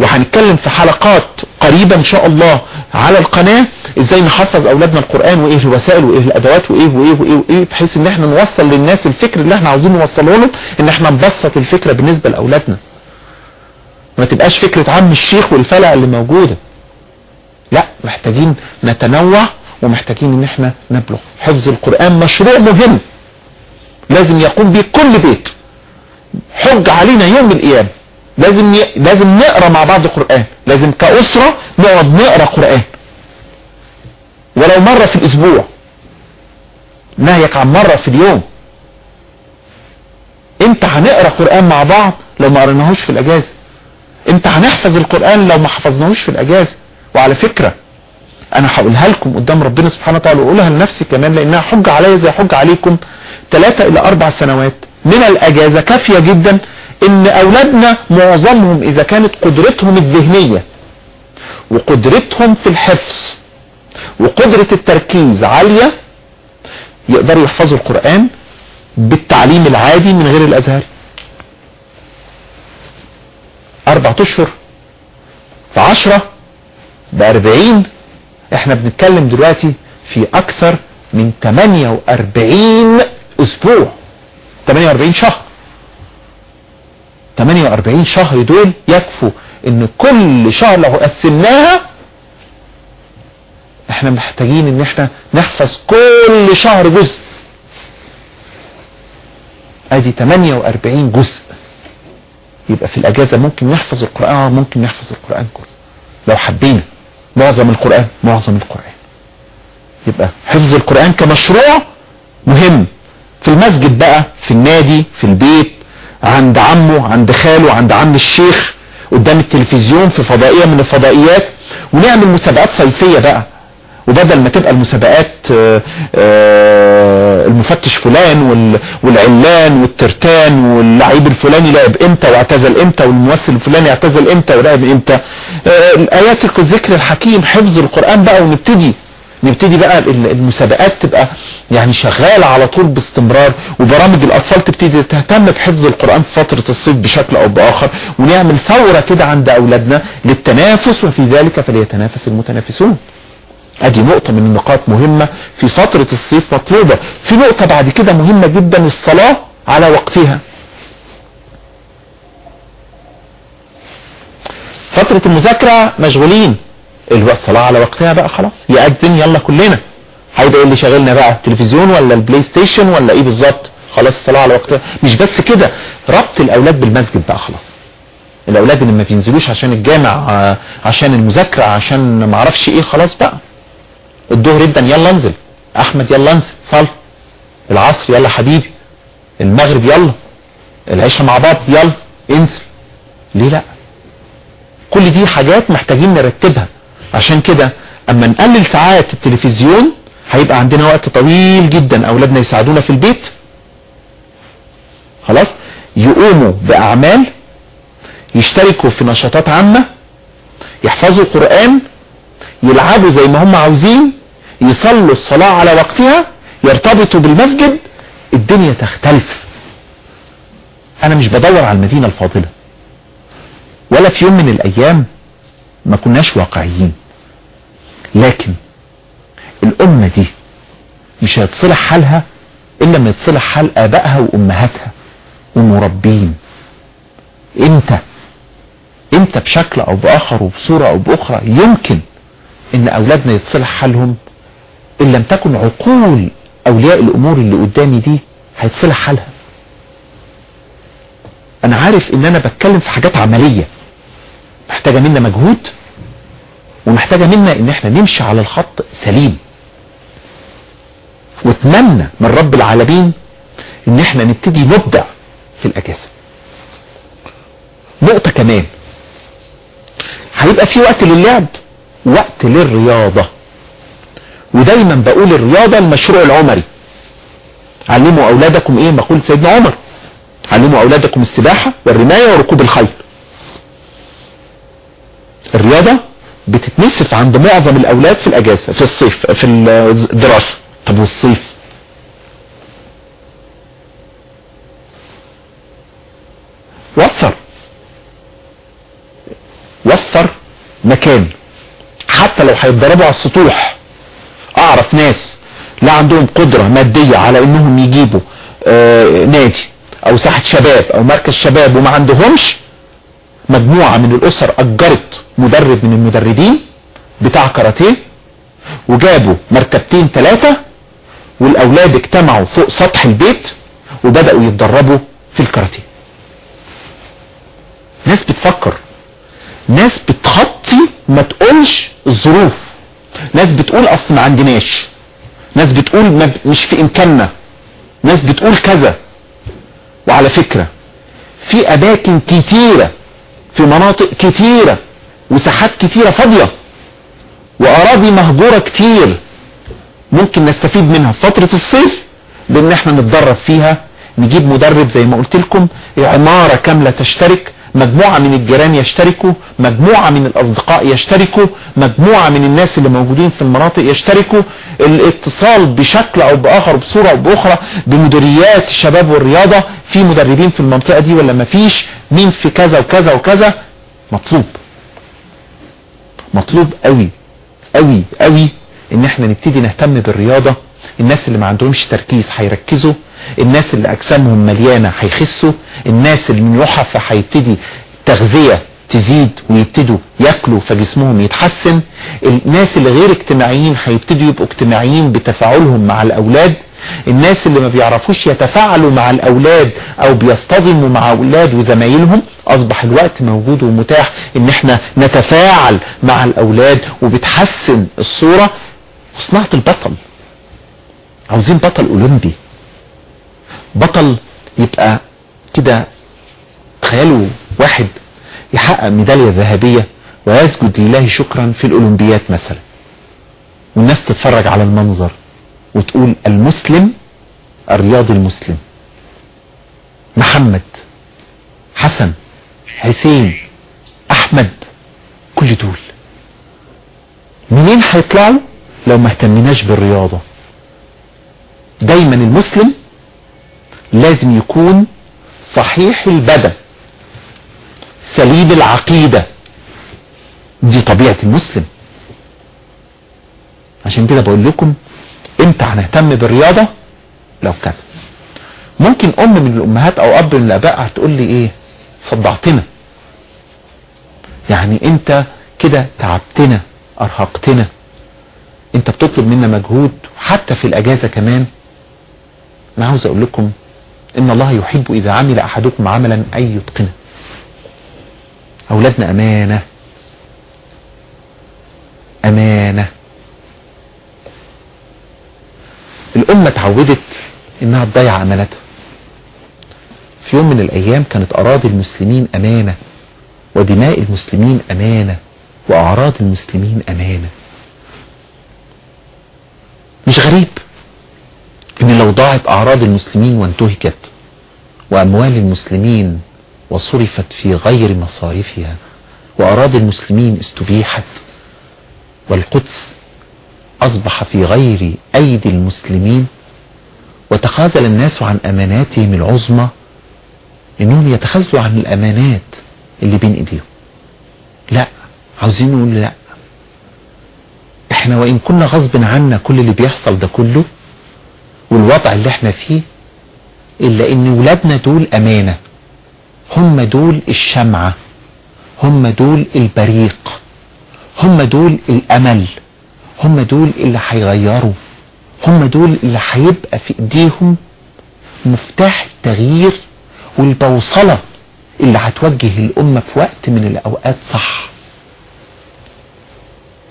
وهنتكلم في حلقات قريبة إن شاء الله على القناة إزاي نحفظ أولادنا القرآن وإيه الوسائل وإيه الأدوات وإيه وإيه وإيه وإيه بحيث إن إحنا نوصل للناس الفكر اللي إحنا عاوزين نوصله لهم إن إحنا نبسط الفكرة بالنسبة لأولادنا. ما تبقاش فكرة عم الشيخ والفلع اللي موجودة. لا محتاجين نتنوع ومحتاجين إن إحنا نبلغ. حفظ القرآن مشروع مهم. لازم يقوم به كل بيت. حج علينا يوم القيامة لازم ي... لازم نقرأ مع بعض قرآن لازم كأسرة نقعد نقرأ قرآن. ولو مرة في الأسبوع. نهيك عن مرة في اليوم. إمتى هنقرأ قرآن مع بعض لو ما قريناهوش في الاجازة إمتى هنحفظ القرآن لو ما حفظناهوش في الاجازة وعلى فكرة أنا هقولها لكم قدام ربنا سبحانه وتعالى وأقولها لنفسي كمان لأنها حج عليا زي حج عليكم ثلاثة إلى أربع سنوات. من الأجازة كافية جدا. إن أولادنا معظمهم إذا كانت قدرتهم الذهنية وقدرتهم في الحفظ وقدرة التركيز عالية يقدروا يحفظوا القرآن بالتعليم العادي من غير الازهري أربع أشهر في عشرة باربعين إحنا بنتكلم دلوقتي في أكثر من 48 أسبوع 48 شهر. 48 شهر دول يكفوا إن كل شهر لو قسمناها إحنا محتاجين إن إحنا نحفظ كل شهر جزء. أدي 48 جزء. يبقى في الأجازة ممكن نحفظ القرآن ممكن نحفظ القرآن كله. لو حبينا معظم القرآن معظم القرآن. يبقى حفظ القرآن كمشروع مهم. في المسجد بقى في النادي في البيت عند عمه عند خاله عند عم الشيخ قدام التلفزيون في فضائية من الفضائيات. ونعمل مسابقات صيفية بقى. وبدل ما تبقى المسابقات آآ آآ المفتش فلان والعلان والترتان واللعيب الفلاني لعب إمتى واعتزل إمتى والممثل الفلاني اعتزل إمتى ولعب إمتى. الايات الذكر الحكيم حفظ القرآن بقى ونبتدي. نبتدي بقى المسابقات تبقى يعني شغالة على طول باستمرار وبرامج الأطفال تبتدي تهتم بحفظ القرآن في فترة الصيف بشكل أو بآخر ونعمل ثورة كده عند أولادنا للتنافس وفي ذلك فليتنافس المتنافسون. أدي نقطة من النقاط مهمة في فترة الصيف مطلوبة. في نقطة بعد كده مهمة جدا الصلاة على وقتها. فترة المذاكرة مشغولين. الصلاة على وقتها بقى خلاص. يأذن يلا كلنا. هيبقى اللي شاغلنا بقى التلفزيون ولا ال PlayStation ولا إيه بالظبط؟ خلاص الصلاة على وقتها. مش بس كده ربط الأولاد بالمسجد بقى خلاص. الأولاد اللي ما بينزلوش عشان الجامع عشان المذاكرة عشان ما أعرفش إيه خلاص بقى. الظهر جدا يلا انزل. أحمد يلا انزل. صل. العصر يلا حبيبي. المغرب يلا. العشاء مع بعض يلا انزل. ليه لأ؟ كل دي حاجات محتاجين نرتبها. عشان كده أما نقلل ساعات التلفزيون هيبقى عندنا وقت طويل جدا أولادنا يساعدونا في البيت. خلاص؟ يقوموا بأعمال يشتركوا في نشاطات عامة يحفظوا القرآن يلعبوا زي ما هم عاوزين يصلوا الصلاة على وقتها يرتبطوا بالمسجد الدنيا تختلف. أنا مش بدور على المدينة الفاضلة. ولا في يوم من الأيام ما كناش واقعيين. لكن الأمة دي مش هيتصلح حالها إلا ما يتصلح حال آبائها وأمهاتها ومربين إمتى؟ إمتى بشكل أو بآخر وبصورة أو بأخرى يمكن إن أولادنا يتصلح حالهم؟ إن لم تكن عقول أولياء الأمور اللي قدامي دي هيتصلح حالها؟ أنا عارف إن أنا بتكلم في حاجات عملية. محتاجة منا مجهود ومحتاجة منا إن إحنا نمشي على الخط سليم. وأتمنى من رب العالمين إن إحنا نبتدي نبدع في الأجازة. نقطة كمان هيبقى في وقت للعب وقت للرياضة. ودايما بقول الرياضة المشروع العمري. علموا أولادكم إيه؟ مقول سيدنا عمر. علموا أولادكم السباحة والرماية وركوب الخيل. الرياضة بتتنسف عند معظم الأولاد في الأجازة في الصيف في الدراسة. طب والصيف؟ وفر. وفر مكان. حتى لو هيتدربوا على السطوح. أعرف ناس لا عندهم قدرة مادية على إنهم يجيبوا آه نادي أو ساحة شباب أو مركز شباب وما عندهمش مجموعة من الأسر أجرت مدرب من المدربين بتاع كاراتيه وجابوا مركبتين ثلاثة والأولاد اجتمعوا فوق سطح البيت وبدأوا يتدربوا في الكاراتيه. ناس بتفكر ناس بتخطي ما تقولش الظروف. ناس بتقول أصل ما عندناش. ناس بتقول مش في إمكاننا. ناس بتقول كذا. وعلى فكرة في أماكن كتيرة في مناطق كتيرة وساحات كتيرة فاضية وأراضي مهجورة كتير ممكن نستفيد منها. في فترة الصيف بإن إحنا نتدرب فيها نجيب مدرب زي ما قلت لكم عمارة كاملة تشترك مجموعة من الجيران يشتركوا مجموعة من الأصدقاء يشتركوا مجموعة من الناس اللي موجودين في المناطق يشتركوا. الاتصال بشكل أو بآخر بصورة أو بأخرى بمديريات الشباب والرياضة في مدربين في المنطقة دي ولا مفيش مين في كذا وكذا وكذا؟ مطلوب. مطلوب قوي قوي قوي إن إحنا نبتدي نهتم بالرياضة الناس اللي ما عندهمش تركيز هيركزوا الناس اللي أجسامهم مليانة هيخسوا الناس اللي من يحف هيبتدي تغذية تزيد ويبتدوا ياكلوا فجسمهم يتحسن الناس اللي غير اجتماعيين هيبتدوا يبقوا اجتماعيين بتفاعلهم مع الأولاد الناس اللي ما بيعرفوش يتفاعلوا مع الأولاد أو بيصطدموا مع أولاد وزمايلهم أصبح الوقت موجود ومتاح إن إحنا نتفاعل مع الأولاد وبتحسن الصورة. صناعة البطل عاوزين بطل أولمبي. بطل يبقى كده تخيلوا واحد يحقق ميدالية ذهبية ويسجد لله شكرا في الأولمبيات مثلا. والناس تتفرج على المنظر وتقول المسلم الرياضي المسلم. محمد حسن حسين أحمد كل دول. منين هيطلعوا لو ما اهتمناش بالرياضة؟ دايما المسلم لازم يكون صحيح البدن سليم العقيدة. دي طبيعة المسلم. عشان كده بقول لكم إمتى هنهتم بالرياضة لو كذا. ممكن أم من الأمهات أو أب من الأباء هتقول لي إيه؟ صدعتنا. يعني أنت كده تعبتنا أرهقتنا. أنت بتطلب منا مجهود حتى في الأجازة كمان. أنا عاوز أقول لكم إن الله يحب إذا عمل أحدكم عملا أن يتقنه. أولادنا أمانة. أمانة. الأمة اتعودت إنها تضيع أمانتها. في يوم من الأيام كانت أراضي المسلمين أمانة ودماء المسلمين أمانة وأعراض المسلمين أمانة. مش غريب؟ إن لو ضاعت أعراض المسلمين وانتهكت وأموال المسلمين وصرفت في غير مصارفها وأراضي المسلمين استبيحت والقدس أصبح في غير أيدي المسلمين وتخاذل الناس عن أماناتهم العظمى إنهم يتخاذلوا عن الأمانات اللي بين إيديهم. لا عاوزين نقول لا. إحنا وإن كنا غصب عنا كل اللي بيحصل ده كله والوضع اللي إحنا فيه إلا إن ولادنا دول أمانة. هم دول الشمعة. هم دول البريق. هم دول الأمل. هم دول اللي هيغيروا. هم دول اللي هيبقى في إيديهم مفتاح التغيير والبوصلة اللي هتوجه الأمة في وقت من الأوقات صح.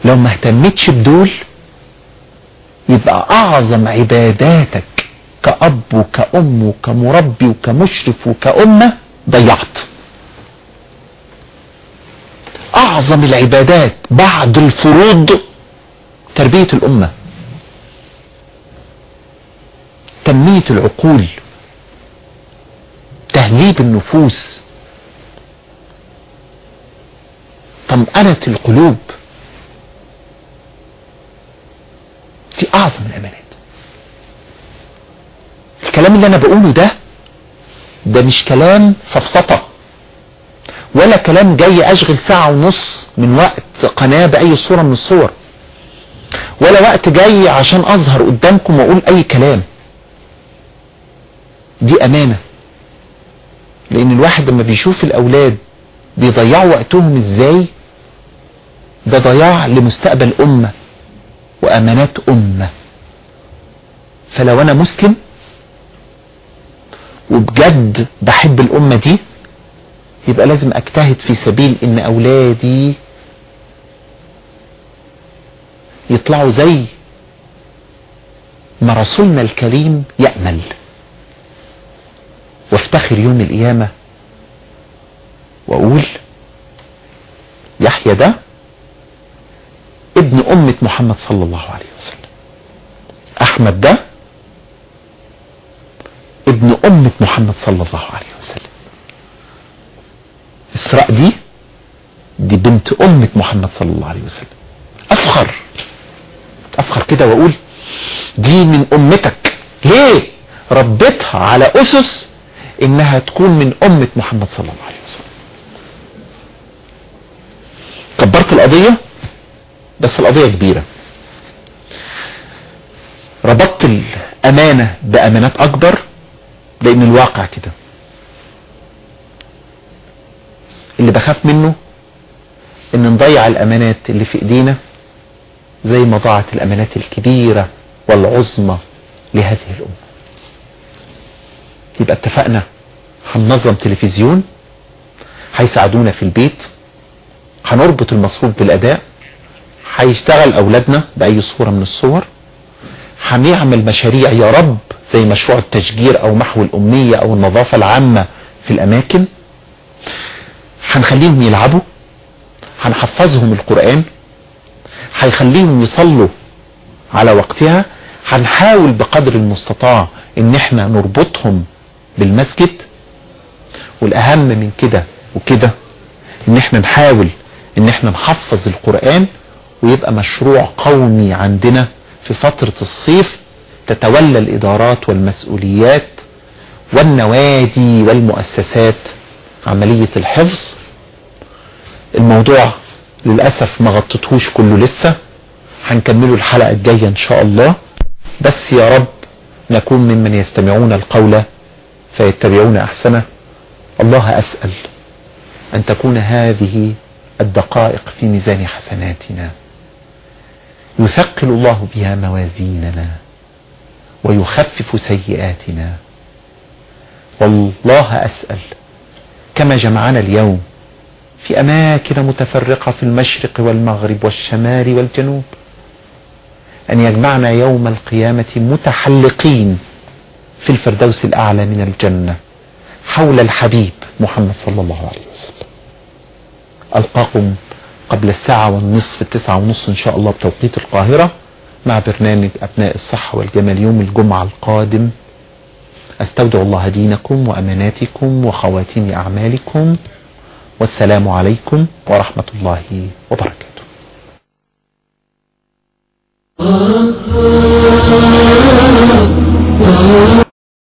لو ما اهتمتش بدول يبقى أعظم عباداتك كأب وكأم وكمربي وكمشرف وكأمة ضيعت. أعظم العبادات بعد الفروض تربية الأمة. تنمية العقول. تهذيب النفوس. طمأنة القلوب. دي أعظم الأمانات. الكلام اللي أنا بقوله ده ده مش كلام سفسطة ولا كلام جاي أشغل ساعة ونص من وقت قناة بأي صورة من الصور ولا وقت جاي عشان أظهر قدامكم وأقول أي كلام. دي أمانة. لأن الواحد لما بيشوف الأولاد بيضيعوا وقتهم إزاي؟ ده ضياع لمستقبل أمة. وأمانات أمة. فلو أنا مسلم وبجد بحب الأمة دي يبقى لازم أجتهد في سبيل إن أولادي يطلعوا زي ما رسولنا الكريم يأمل. وافتخر يوم القيامة وأقول يحيى ده ابن أمة محمد صلى الله عليه وسلم. أحمد ده ابن أمة محمد صلى الله عليه وسلم. إسراء دي دي بنت أمة محمد صلى الله عليه وسلم. أفخر أفخر كده وأقول دي من أمتك. ليه؟ ربتها على أسس إنها تكون من أمة محمد صلى الله عليه وسلم. كبرت القضية؟ بس القضية كبيرة. ربطت الأمانة بأمانات أكبر لأن الواقع كده. اللي بخاف منه إن نضيع الأمانات اللي في إيدينا زي ما ضاعت الأمانات الكبيرة والعظمى لهذه الأمة. يبقى اتفقنا هننظم تلفزيون هيساعدونا في البيت هنربط المصروف بالأداء هيشتغل أولادنا بأي صورة من الصور؟ هنعمل مشاريع يا رب زي مشروع التشجير أو محو الأمية أو النظافة العامة في الأماكن؟ هنخليهم يلعبوا؟ هنحفظهم القرآن؟ هيخليهم يصلوا على وقتها؟ هنحاول بقدر المستطاع إن إحنا نربطهم بالمسجد؟ والأهم من كده وكده إن إحنا نحاول إن إحنا نحفظ القرآن ويبقى مشروع قومي عندنا في فترة الصيف تتولى الإدارات والمسؤوليات والنوادي والمؤسسات. عملية الحفظ. الموضوع للأسف ما غطيتهوش كله لسه. هنكمله الحلقة الجاية إن شاء الله. بس يا رب نكون ممن يستمعون القول فيتبعون أحسنه. الله أسأل أن تكون هذه الدقائق في ميزان حسناتنا. يثقل الله بها موازيننا ويخفف سيئاتنا. والله أسأل كما جمعنا اليوم في أماكن متفرقة في المشرق والمغرب والشمال والجنوب أن يجمعنا يوم القيامة متحلقين في الفردوس الأعلى من الجنة حول الحبيب محمد صلى الله عليه وسلم. ألقاكم قبل الساعة والنصف التسعة ونصف إن شاء الله بتوقيت القاهرة مع برنامج أبناء الصحة والجمال يوم الجمعة القادم. أستودع الله دينكم وأماناتكم وخواتيم أعمالكم. والسلام عليكم ورحمة الله وبركاته.